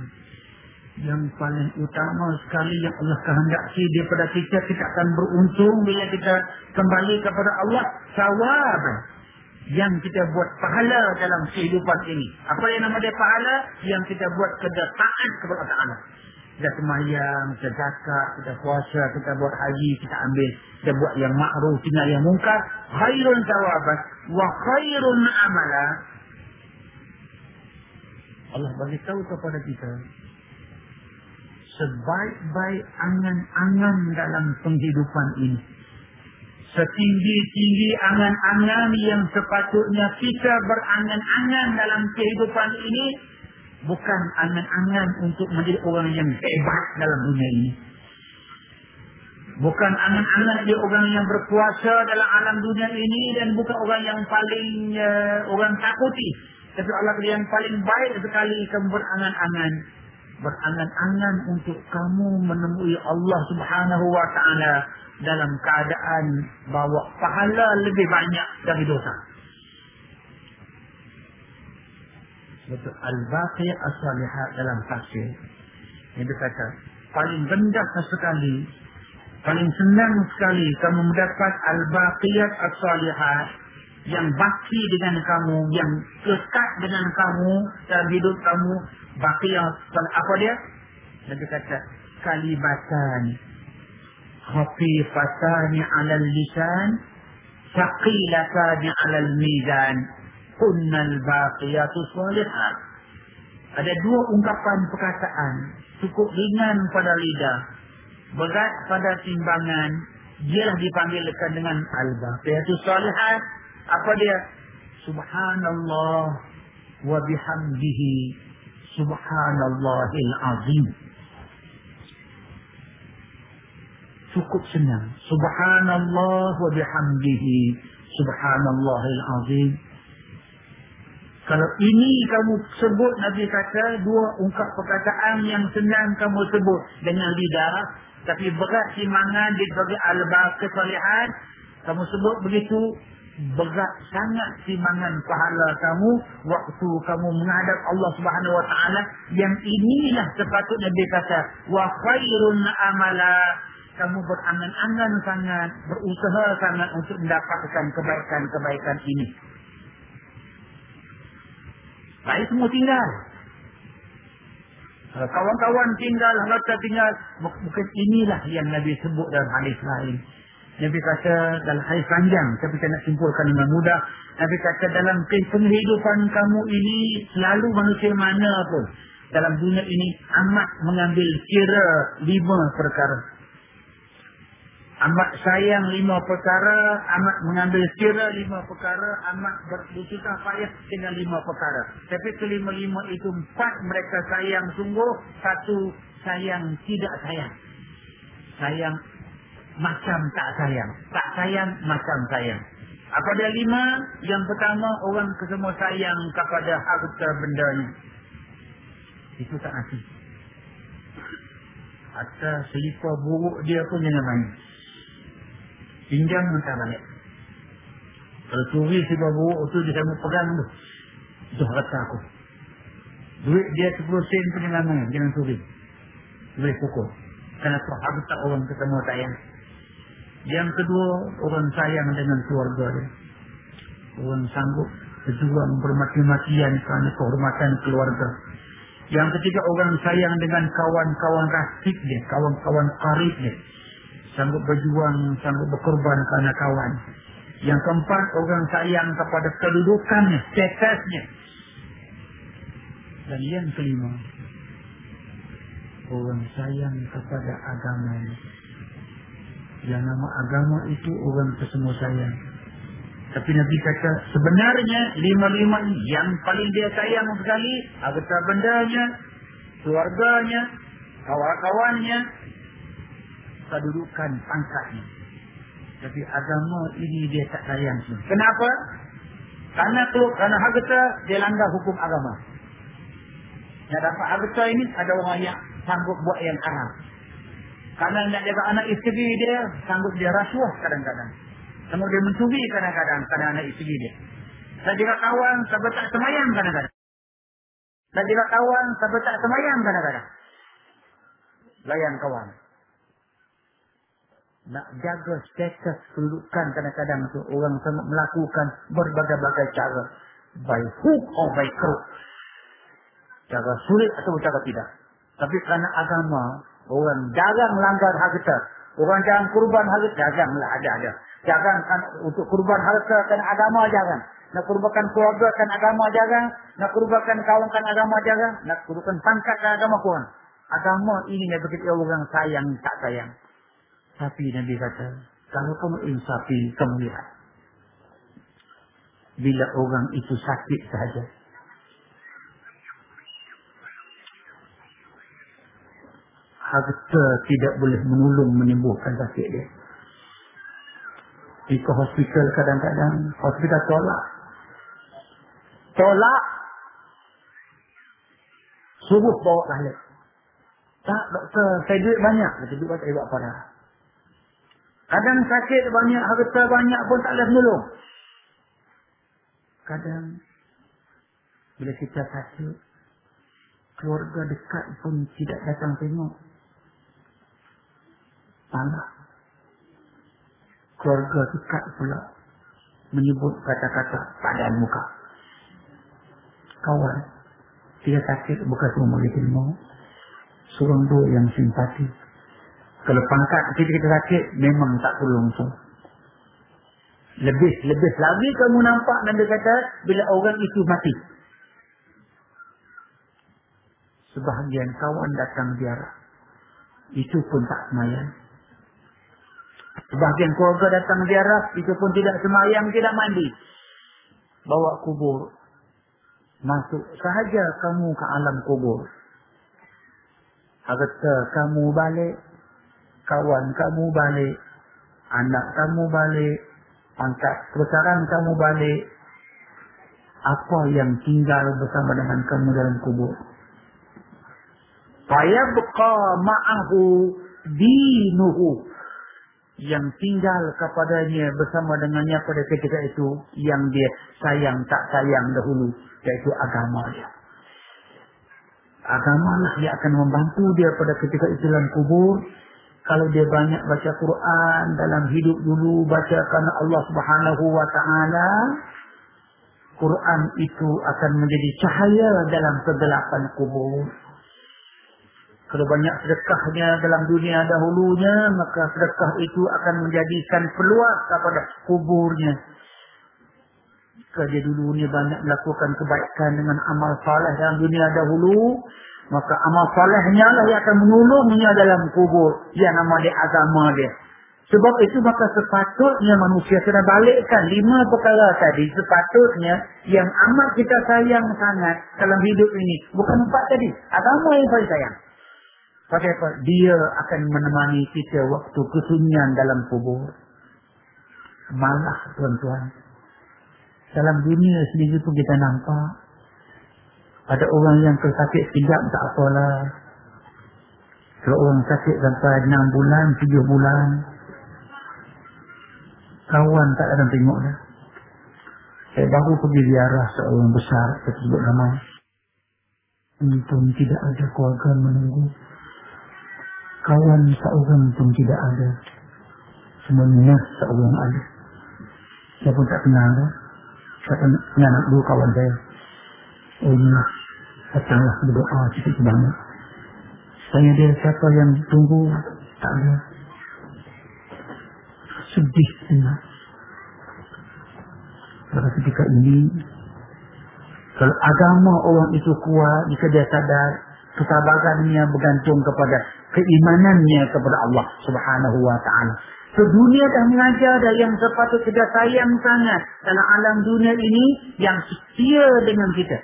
A: Yang paling utama sekali yang Allah kehendaki daripada kita, kita akan beruntung bila kita kembali kepada Allah. Tawaban yang kita buat pahala dalam kehidupan ini. Apa yang nama dia pahala? Yang kita buat kerja taat kepada Allah. Kita semayang, kita zakat, kita puasa, kita buat haji, kita ambil. Kita buat yang ma'ruf, tinggal yang mungkar. Khairun tawabat. Wa khairun amala. Allah bagi tahu kepada kita. Sebaik-baik angan-angan dalam penghidupan ini setinggi-tinggi angan-angan yang sepatutnya kita berangan-angan dalam kehidupan ini bukan angan-angan untuk menjadi orang yang hebat dalam dunia ini. Bukan angan-angan dia orang yang berkuasa dalam alam dunia ini dan bukan orang yang paling uh, orang takuti. Tapi Allah yang paling baik sekali kamu berangan-angan. Berangan-angan untuk kamu menemui Allah subhanahu wa ta'ala dalam keadaan bawa pahala lebih banyak dari dosa. Betul. Al-Baqi As-Salihat dalam tafsir. Ini kata, paling rendah sekali, paling senang sekali kamu mendapat Al-Baqiyat As-Salihat yang baki dengan kamu, yang lekat dengan kamu dalam hidup kamu, Baqiyah apa dia? Nabi kata kalimatan khafifatan 'ala al-lisan thaqilatan 'ala al-mizan kunna al-baqiyah salihah. Ada dua ungkapan perkataan cukup ringan pada lidah berat pada timbangan dialah dipanggilkan dengan al-baqiyah salihah. Apa dia? Subhanallah wa bihamdihi subhanallahil azim cukup senang. Subhanallah wa bihamdihi. Subhanallahil azim. Kalau ini kamu sebut Nabi kata dua ungkap perkataan yang senang kamu sebut dengan lidah tapi berat simangan di bagi al-baqi salihat kamu sebut begitu berat sangat simangan pahala kamu waktu kamu menghadap Allah Subhanahu wa taala yang inilah sepatutnya dia kata wa khairun amala kamu berangan-angan sangat, berusaha sangat untuk mendapatkan kebaikan-kebaikan ini. Baik semua tinggal. Kawan-kawan tinggal, harta tinggal. Mungkin inilah yang Nabi sebut dalam hadis lain. Nabi kata dalam hadis panjang, tapi saya nak simpulkan dengan mudah. Nabi kata dalam kehidupan kamu ini, selalu manusia mana pun. Dalam dunia ini amat mengambil kira lima perkara amat sayang lima perkara, amat mengambil kira lima perkara, amat bersusah payah dengan lima perkara. Tapi kelima-lima itu empat mereka sayang sungguh, satu sayang tidak sayang. Sayang macam tak sayang. Tak sayang macam sayang. Apa dia lima? Yang pertama, orang kesemua sayang kepada harta bendanya. Itu tak nasi. Atau selipar buruk dia pun jangan main pinjam minta balik. Kalau curi si babu itu dia mau pegang tu. Itu harta aku. Duit dia 10 sen pun jangan main, jangan curi. Duit pukul. Karena tu harta orang ketemu sayang. Yang kedua, orang sayang dengan keluarga dia. Orang sanggup berjuang bermati-matian kerana kehormatan keluarga. Yang ketiga, orang sayang dengan kawan-kawan rasik dia, kawan-kawan karib dia sanggup berjuang, sanggup berkorban kerana kawan. Yang keempat, orang sayang kepada kedudukannya, statusnya. Dan yang kelima, orang sayang kepada agamanya. Yang nama agama itu orang kesemua sayang. Tapi Nabi kata, sebenarnya lima-lima yang paling dia sayang sekali, harta bendanya, keluarganya, kawan-kawannya, kedudukan pangkatnya. Tapi agama ini dia tak sayang. Kenapa? Karena tu, karena harta, dia langgar hukum agama. Yang dapat harta ini, ada orang yang sanggup buat yang haram. Karena nak jaga anak isteri dia, sanggup dia rasuah kadang-kadang. Sanggup dia mencuri kadang-kadang, karena anak isteri dia. Saya jaga kawan, sampai tak semayang kadang-kadang. Saya jaga kawan, sampai tak semayang kadang-kadang. Layan kawan. Nak jaga status kedudukan kadang-kadang tu orang sangat melakukan berbagai-bagai cara. By hook or by crook. Cara sulit atau cara tidak. Tapi kerana agama, orang jarang langgar harta. Orang jangan kurban harta, jaranglah ada-ada. Jarang kan untuk kurban harta kan agama jarang. Nak kurbankan keluarga kan agama jarang. Nak kurbankan kawan kan agama jarang. Nak kurbankan pangkat kan agama kurang. Agama ini yang begitu orang sayang tak sayang. Tapi Nabi kata, kalau kamu insafi, kamu lihat. Bila orang itu sakit sahaja. Harta tidak boleh menolong menyembuhkan sakit dia. Di ke hospital kadang-kadang, hospital tolak. Tolak. Suruh bawa balik. Tak, doktor, saya duit banyak. Kata duit banyak, saya buat apa dah. Kadang sakit banyak, harta banyak pun tak boleh menolong. Kadang, bila kita sakit, keluarga dekat pun tidak datang tengok. Salah. Keluarga dekat pula menyebut kata-kata padan muka. Kawan, dia sakit bukan semua boleh terima. Seorang dua yang simpati. Kalau pangkat kita kita sakit, memang tak perlu langsung. Lebih, lebih lagi kamu nampak Nabi kata, bila orang itu mati. Sebahagian kawan datang ziarah. Itu pun tak semayang. Sebahagian keluarga datang ziarah, itu pun tidak semayang, tidak mandi. Bawa kubur. Masuk sahaja kamu ke alam kubur. Harta kamu balik, kawan kamu balik, anak kamu balik, angkat persaran kamu balik, apa yang tinggal bersama dengan kamu dalam kubur. Fayabqa ma'ahu dinuhu. Yang tinggal kepadanya bersama dengannya pada ketika itu, yang dia sayang tak sayang dahulu, yaitu agama dia. Agama lah yang akan membantu dia pada ketika itu dalam kubur, kalau dia banyak baca Quran dalam hidup dulu baca karena Allah Subhanahu wa taala Quran itu akan menjadi cahaya dalam kegelapan kubur. Kalau banyak sedekahnya dalam dunia dahulunya, maka sedekah itu akan menjadikan peluang kepada kuburnya. Jika dia dulu ni banyak melakukan kebaikan dengan amal saleh dalam dunia dahulu, Maka amal salehnya lah yang akan menolongnya dalam kubur. Yang nama dia agama dia. Sebab itu maka sepatutnya manusia kena balikkan lima perkara tadi. Sepatutnya yang amat kita sayang sangat dalam hidup ini. Bukan empat tadi. Agama yang paling sayang. Pakai apa? Dia akan menemani kita waktu kesunyian dalam kubur. Malah tuan-tuan. Dalam dunia sendiri pun kita nampak. Ada orang yang tersakit sekejap tak apalah. Kalau orang sakit sampai 6 bulan, 7 bulan. Kawan tak ada tengok dah. Saya baru pergi ziarah seorang besar, saya sebut nama. Untung tidak ada keluarga menunggu. Kawan seorang pun tidak ada. Semuanya seorang ada. Saya pun tak kenal dah. Saya kenal dulu kawan saya. Oh, ini Datanglah berdoa cukup banyak. Tanya dia siapa yang tunggu. Tak ada. Sedih sangat. Pada ketika ini. Kalau agama orang itu kuat. Jika dia sadar. Kesabarannya bergantung kepada keimanannya kepada Allah subhanahu wa ta'ala. So, dunia dah mengajar dah yang sepatut kita sayang sangat dalam alam dunia ini yang setia dengan kita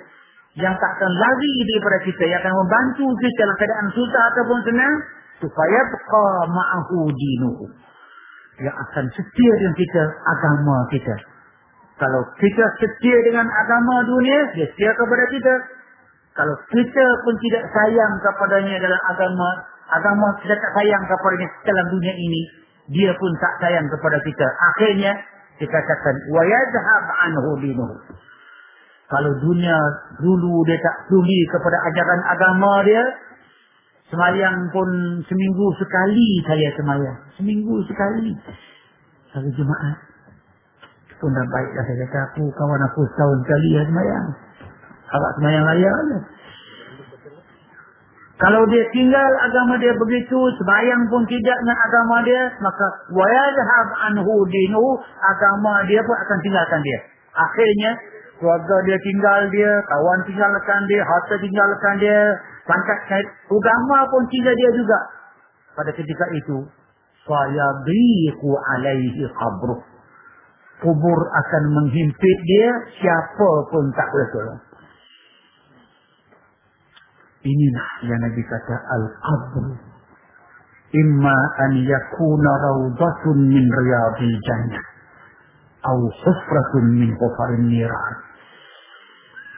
A: yang tak akan lari daripada kita, yang akan membantu kita dalam keadaan susah ataupun senang, supaya buka ma'ahu dinuhu. Yang akan setia dengan kita, agama kita. Kalau kita setia dengan agama dunia, dia setia kepada kita. Kalau kita pun tidak sayang kepadanya dalam agama, agama kita tak sayang kepada kita dalam dunia ini, dia pun tak sayang kepada kita. Akhirnya kita katakan wayadhab anhu dinuh. Kalau dunia dulu dia tak peduli kepada ajaran agama dia, semayang pun seminggu sekali saya semayang. Seminggu sekali. hari jumaat pun dah baiklah saya kata aku kawan aku setahun sekali ya semayang. Harap semayang layak lah. Kalau dia tinggal agama dia begitu, sebayang pun tidak dengan agama dia, maka wayadhab anhu dinu, agama dia pun akan tinggalkan dia. Akhirnya, keluarga dia tinggal dia, kawan tinggalkan dia, harta tinggalkan dia, pangkat agama pun tinggal dia juga. Pada ketika itu, fayabiqu alaihi qabruh. Kubur akan menghimpit dia, siapa pun tak boleh tolong. Inilah yang Nabi kata Al-Qabr. Imma an yakuna rawdatun min riyadil jannah. Atau hufratun min hufarin niran.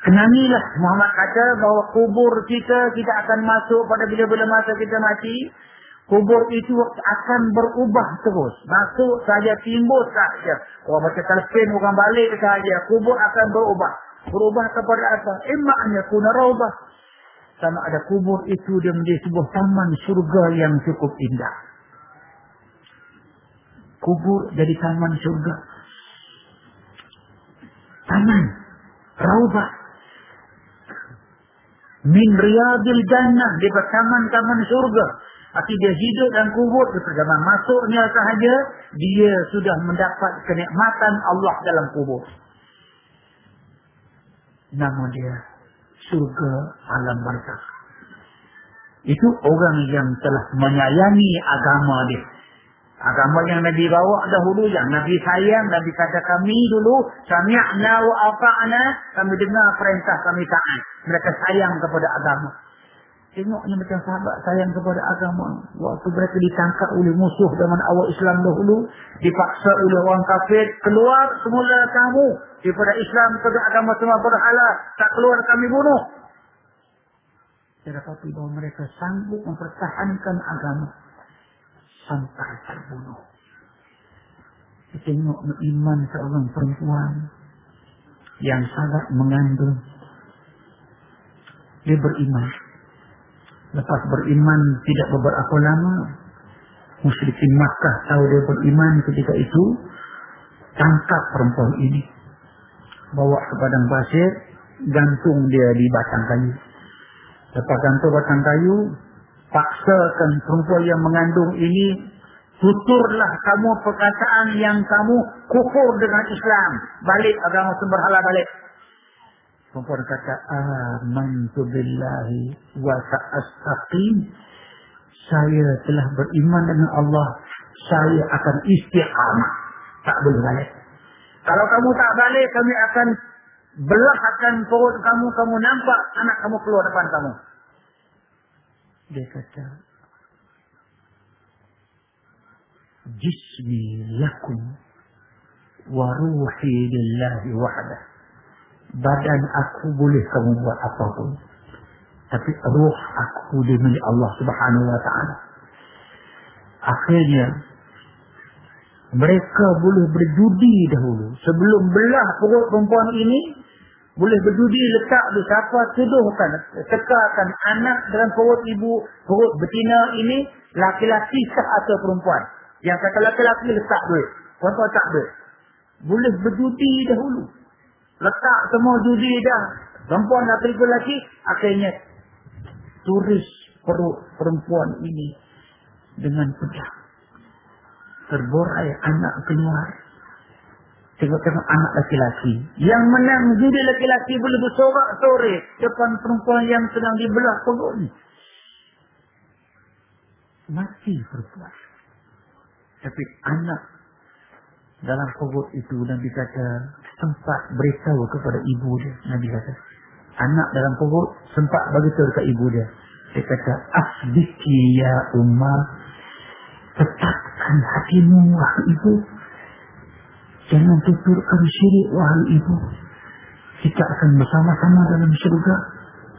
A: Kenanilah Muhammad kata bahawa kubur kita, kita akan masuk pada bila-bila masa kita mati. Kubur itu akan berubah terus. Masuk saja, timbul saja. Orang baca telefon, orang balik saja. Kubur akan berubah. Berubah kepada apa? An yakuna rawdah sama ada kubur itu dia menjadi sebuah taman surga yang cukup indah. Kubur jadi taman surga. Taman. Raubah. Min riyadil jannah. Dia bertaman-taman surga. Tapi dia hidup dalam kubur. Zaman masuknya sahaja. Dia sudah mendapat kenikmatan Allah dalam kubur. Nama dia surga alam barzakh. Itu orang yang telah menyayangi agama dia. Agama yang Nabi bawa dahulu, yang Nabi sayang, Nabi kata kami dulu, sami'na wa afa'na, kami dengar perintah kami taat. Mereka sayang kepada agama. Tengoknya macam sahabat sayang kepada agama. Waktu mereka ditangkap oleh musuh zaman awal Islam dahulu, dipaksa oleh orang kafir, keluar semula kamu daripada Islam ke agama semua berhala, tak keluar kami bunuh. Tetapi bahawa mereka sanggup mempertahankan agama sampai terbunuh. Tengok iman seorang perempuan yang sangat mengandung. Dia beriman. Lepas beriman tidak beberapa lama, musyrikin Makkah tahu dia beriman ketika itu, tangkap perempuan ini bawa ke padang pasir, gantung dia di batang kayu. Lepas gantung batang kayu, paksakan perempuan yang mengandung ini, tuturlah kamu perkataan yang kamu kufur dengan Islam. Balik agama semberhala balik. Perempuan kata, Amantu billahi wa ta'astaqim. Saya telah beriman dengan Allah. Saya akan istiqamah. Tak boleh balik. Kalau kamu tak balik, kami akan belahkan perut kamu. Kamu nampak anak kamu keluar depan kamu. Dia kata, Jismi lakum wa ruhi lillahi wahdah. Badan aku boleh kamu buat apapun. Tapi ruh aku dia milik Allah subhanahu wa ta'ala. Akhirnya, mereka boleh berjudi dahulu. Sebelum belah perut perempuan ini, boleh berjudi letak di siapa tuduhkan, tekarkan anak dalam perut ibu, perut betina ini, laki-laki sah atau perempuan. Yang kata laki-laki letak duit. Perempuan tak duit. Boleh berjudi dahulu. Letak semua judi dah. Perempuan dah terima lagi, akhirnya turis perut perempuan ini dengan pedang terborai anak keluar. Tengok-tengok anak laki-laki. Yang menang judi laki-laki boleh bersorak sore depan perempuan yang sedang dibelah perut ni. Mati perempuan. Tapi anak dalam perut itu Nabi kata sempat beritahu kepada ibu dia. Nabi kata. Anak dalam perut sempat beritahu kepada ibu dia. Dia kata, Asbiki ya Umar tetapkan hatimu wahai ibu Jangan tuturkan syirik wahai ibu. Kita akan bersama-sama dalam syurga.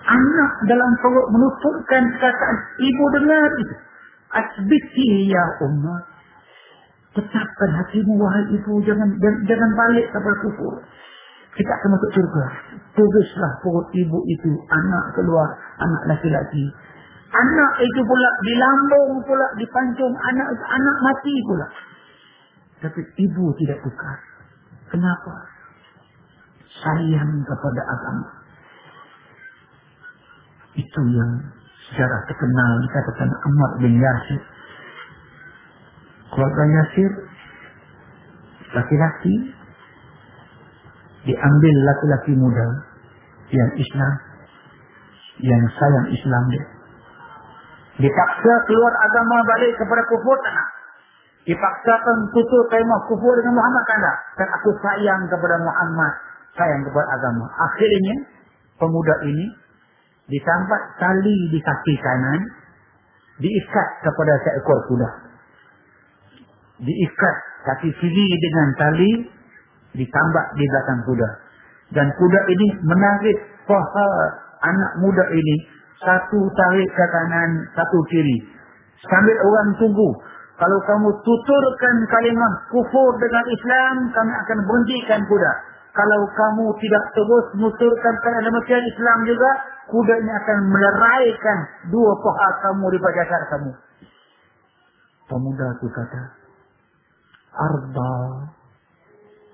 A: Anak dalam perut menuturkan perkataan ibu dengar itu. Asbiti ya ummah. Tetapkan hatimu wahai ibu. Jangan jangan balik kepada kufur. Kita akan masuk syurga. Tugaslah perut ibu itu. Anak keluar. Anak laki-laki. Anak itu pula dilambung pula. Dipancung. Anak anak mati pula. Tapi ibu tidak tukar. Kenapa? Sayang kepada agama. Itu yang sejarah terkenal dikatakan Ahmad bin Yasir. Keluarga Yasir, laki-laki, diambil laki-laki muda yang Islam, yang sayang Islam dia. Dipaksa keluar agama balik kepada kufur tanah dipaksakan tutur kalimah kufur dengan Muhammad tanda dan aku sayang kepada Muhammad sayang kepada agama. Akhirnya pemuda ini ditampak tali di kaki kanan diikat kepada seekor kuda diikat kaki kiri dengan tali ditambak di belakang kuda dan kuda ini menarik paha anak muda ini satu tarik ke kanan satu kiri sambil orang tunggu kalau kamu tuturkan kalimah kufur dengan Islam, kami akan berhentikan kuda. Kalau kamu tidak terus menuturkan kalimah Islam juga, kuda ini akan meleraikan dua paha kamu di dasar kamu. Pemuda itu kata,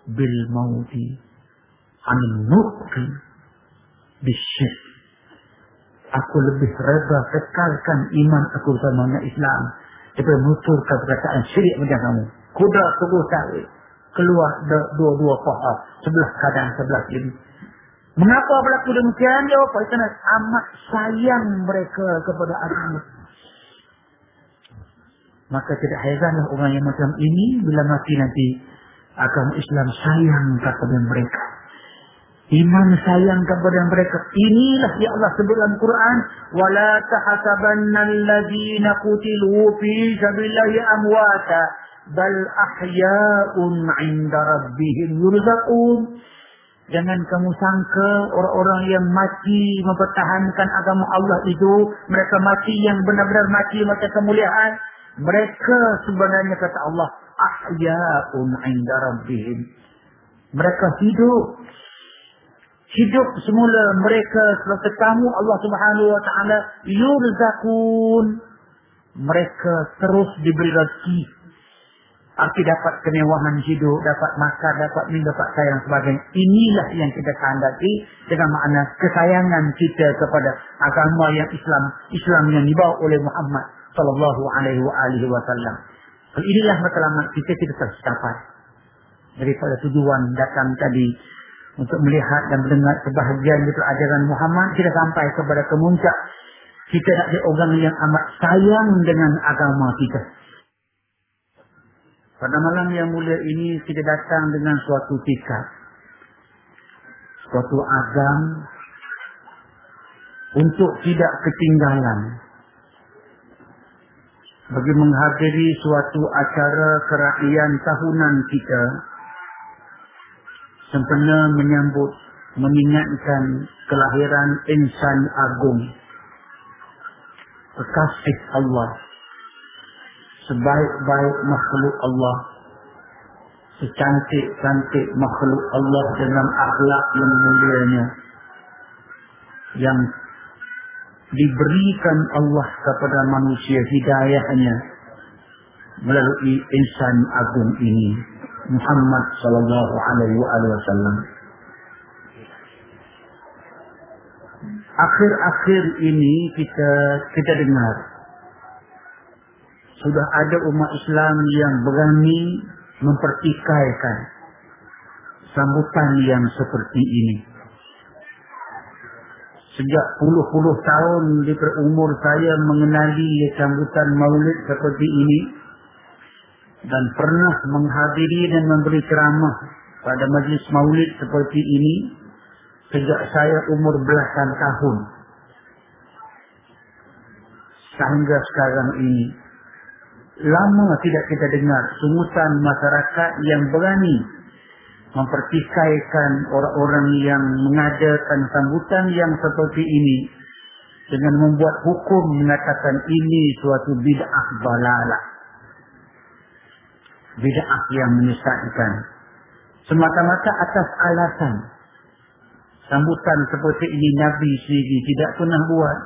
A: Bil mauti anil nukri bisyik. Aku lebih reda kekalkan iman aku sama Islam daripada menuturkan perkataan syirik macam kamu. Kuda tubuh tarik. Keluar dua-dua paha. Sebelah kanan, sebelah kiri. Mengapa berlaku demikian? Jawab Kerana amat sayang mereka kepada agama. Maka tidak hairanlah orang yang macam ini bila mati nanti agama Islam sayang kepada mereka. Iman sayang kepada mereka. Inilah ya Allah sebut dalam Quran, wala tahasabannalladzina qutilu fi sabilillahi amwata bal ahya'un 'inda rabbihim yurzaqun. Jangan kamu sangka orang-orang yang mati mempertahankan agama Allah itu mereka mati yang benar-benar mati mati kemuliaan. Mereka sebenarnya kata Allah. Ahya'un inda rabbihim. Mereka hidup hidup semula mereka sebagai tamu Allah Subhanahu wa taala yurzakun mereka terus diberi rezeki arti dapat kemewahan hidup dapat makan dapat minum dapat sayang sebagainya inilah yang kita kehendaki dengan makna kesayangan kita kepada agama yang Islam Islam yang dibawa oleh Muhammad sallallahu alaihi wa alihi wasallam inilah matlamat kita kita tercapai daripada tujuan datang tadi untuk melihat dan mendengar kebahagiaan itu ajaran Muhammad kita sampai kepada kemuncak. Kita nak jadi orang yang amat sayang dengan agama kita. Pada malam yang mulia ini kita datang dengan suatu tikat suatu agam untuk tidak ketinggalan bagi menghadiri suatu acara kerakyaan tahunan kita sempena menyambut mengingatkan kelahiran insan agung. Kekasih Allah. Sebaik-baik makhluk Allah. Secantik-cantik makhluk Allah dengan akhlak yang mulianya. Yang diberikan Allah kepada manusia hidayahnya melalui insan agung ini. Muhammad sallallahu alaihi wasallam. Akhir-akhir ini kita kita dengar sudah ada umat Islam yang berani mempertikaikan sambutan yang seperti ini. Sejak puluh-puluh tahun di umur saya mengenali sambutan maulid seperti ini, dan pernah menghadiri dan memberi ceramah pada majlis maulid seperti ini sejak saya umur belasan tahun. Sehingga sekarang ini lama tidak kita dengar sungutan masyarakat yang berani mempertikaikan orang-orang yang mengadakan sambutan yang seperti ini dengan membuat hukum mengatakan ini suatu bid'ah balalah. Bid'ah yang menyesatkan. Semata-mata atas alasan sambutan seperti ini Nabi sendiri tidak pernah buat.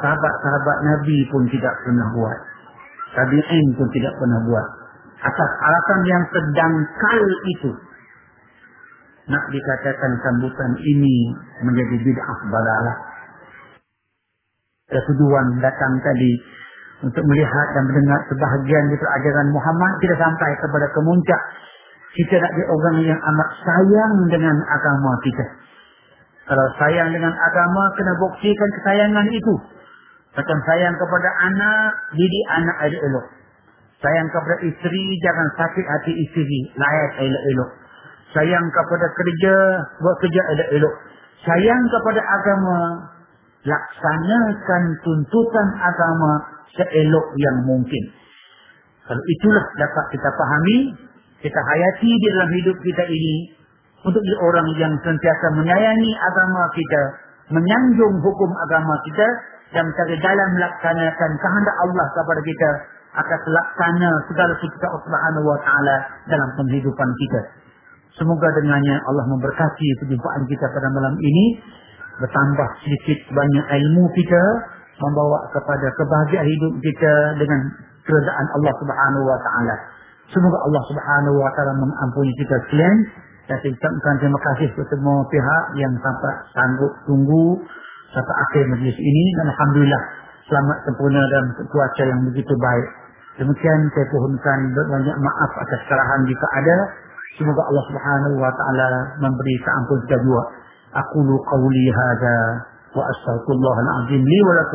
A: Sahabat-sahabat Nabi pun tidak pernah buat. Tabi'in pun tidak pernah buat. Atas alasan yang sedangkal itu. Nak dikatakan sambutan ini menjadi bid'ah balalah. Ketuduhan datang tadi untuk melihat dan mendengar sebahagian dari ajaran Muhammad kita sampai kepada kemuncak. Kita nak jadi orang yang amat sayang dengan agama kita. Kalau sayang dengan agama kena buktikan kesayangan itu. Macam sayang kepada anak didik anak elok-elok. Sayang kepada isteri jangan sakit hati isteri layak elok-elok sayang kepada kerja buat kerja elok-elok sayang kepada agama laksanakan tuntutan agama seelok yang mungkin. Kalau itulah dapat kita pahami, kita hayati di dalam hidup kita ini untuk orang yang sentiasa menyayangi agama kita, menyanjung hukum agama kita dan mencari dalam melaksanakan kehendak Allah kepada kita akan laksana segala sesuatu Allah Subhanahu wa taala dalam kehidupan kita. Semoga dengannya Allah memberkati perjumpaan kita pada malam ini bertambah sedikit banyak ilmu kita membawa kepada kebahagiaan hidup kita dengan keredaan Allah Subhanahu wa taala. Semoga Allah Subhanahu wa taala mengampuni kita sekalian saya ucapkan terima kasih kepada semua pihak yang sampai sanggup tunggu sampai akhir majlis ini dan alhamdulillah selamat sempurna dan cuaca yang begitu baik. Demikian saya pohonkan banyak maaf atas kesalahan jika ada. Semoga Allah Subhanahu wa taala memberi keampunan juga. Aku lu qawli hadza wa astaghfirullah al-azim li wa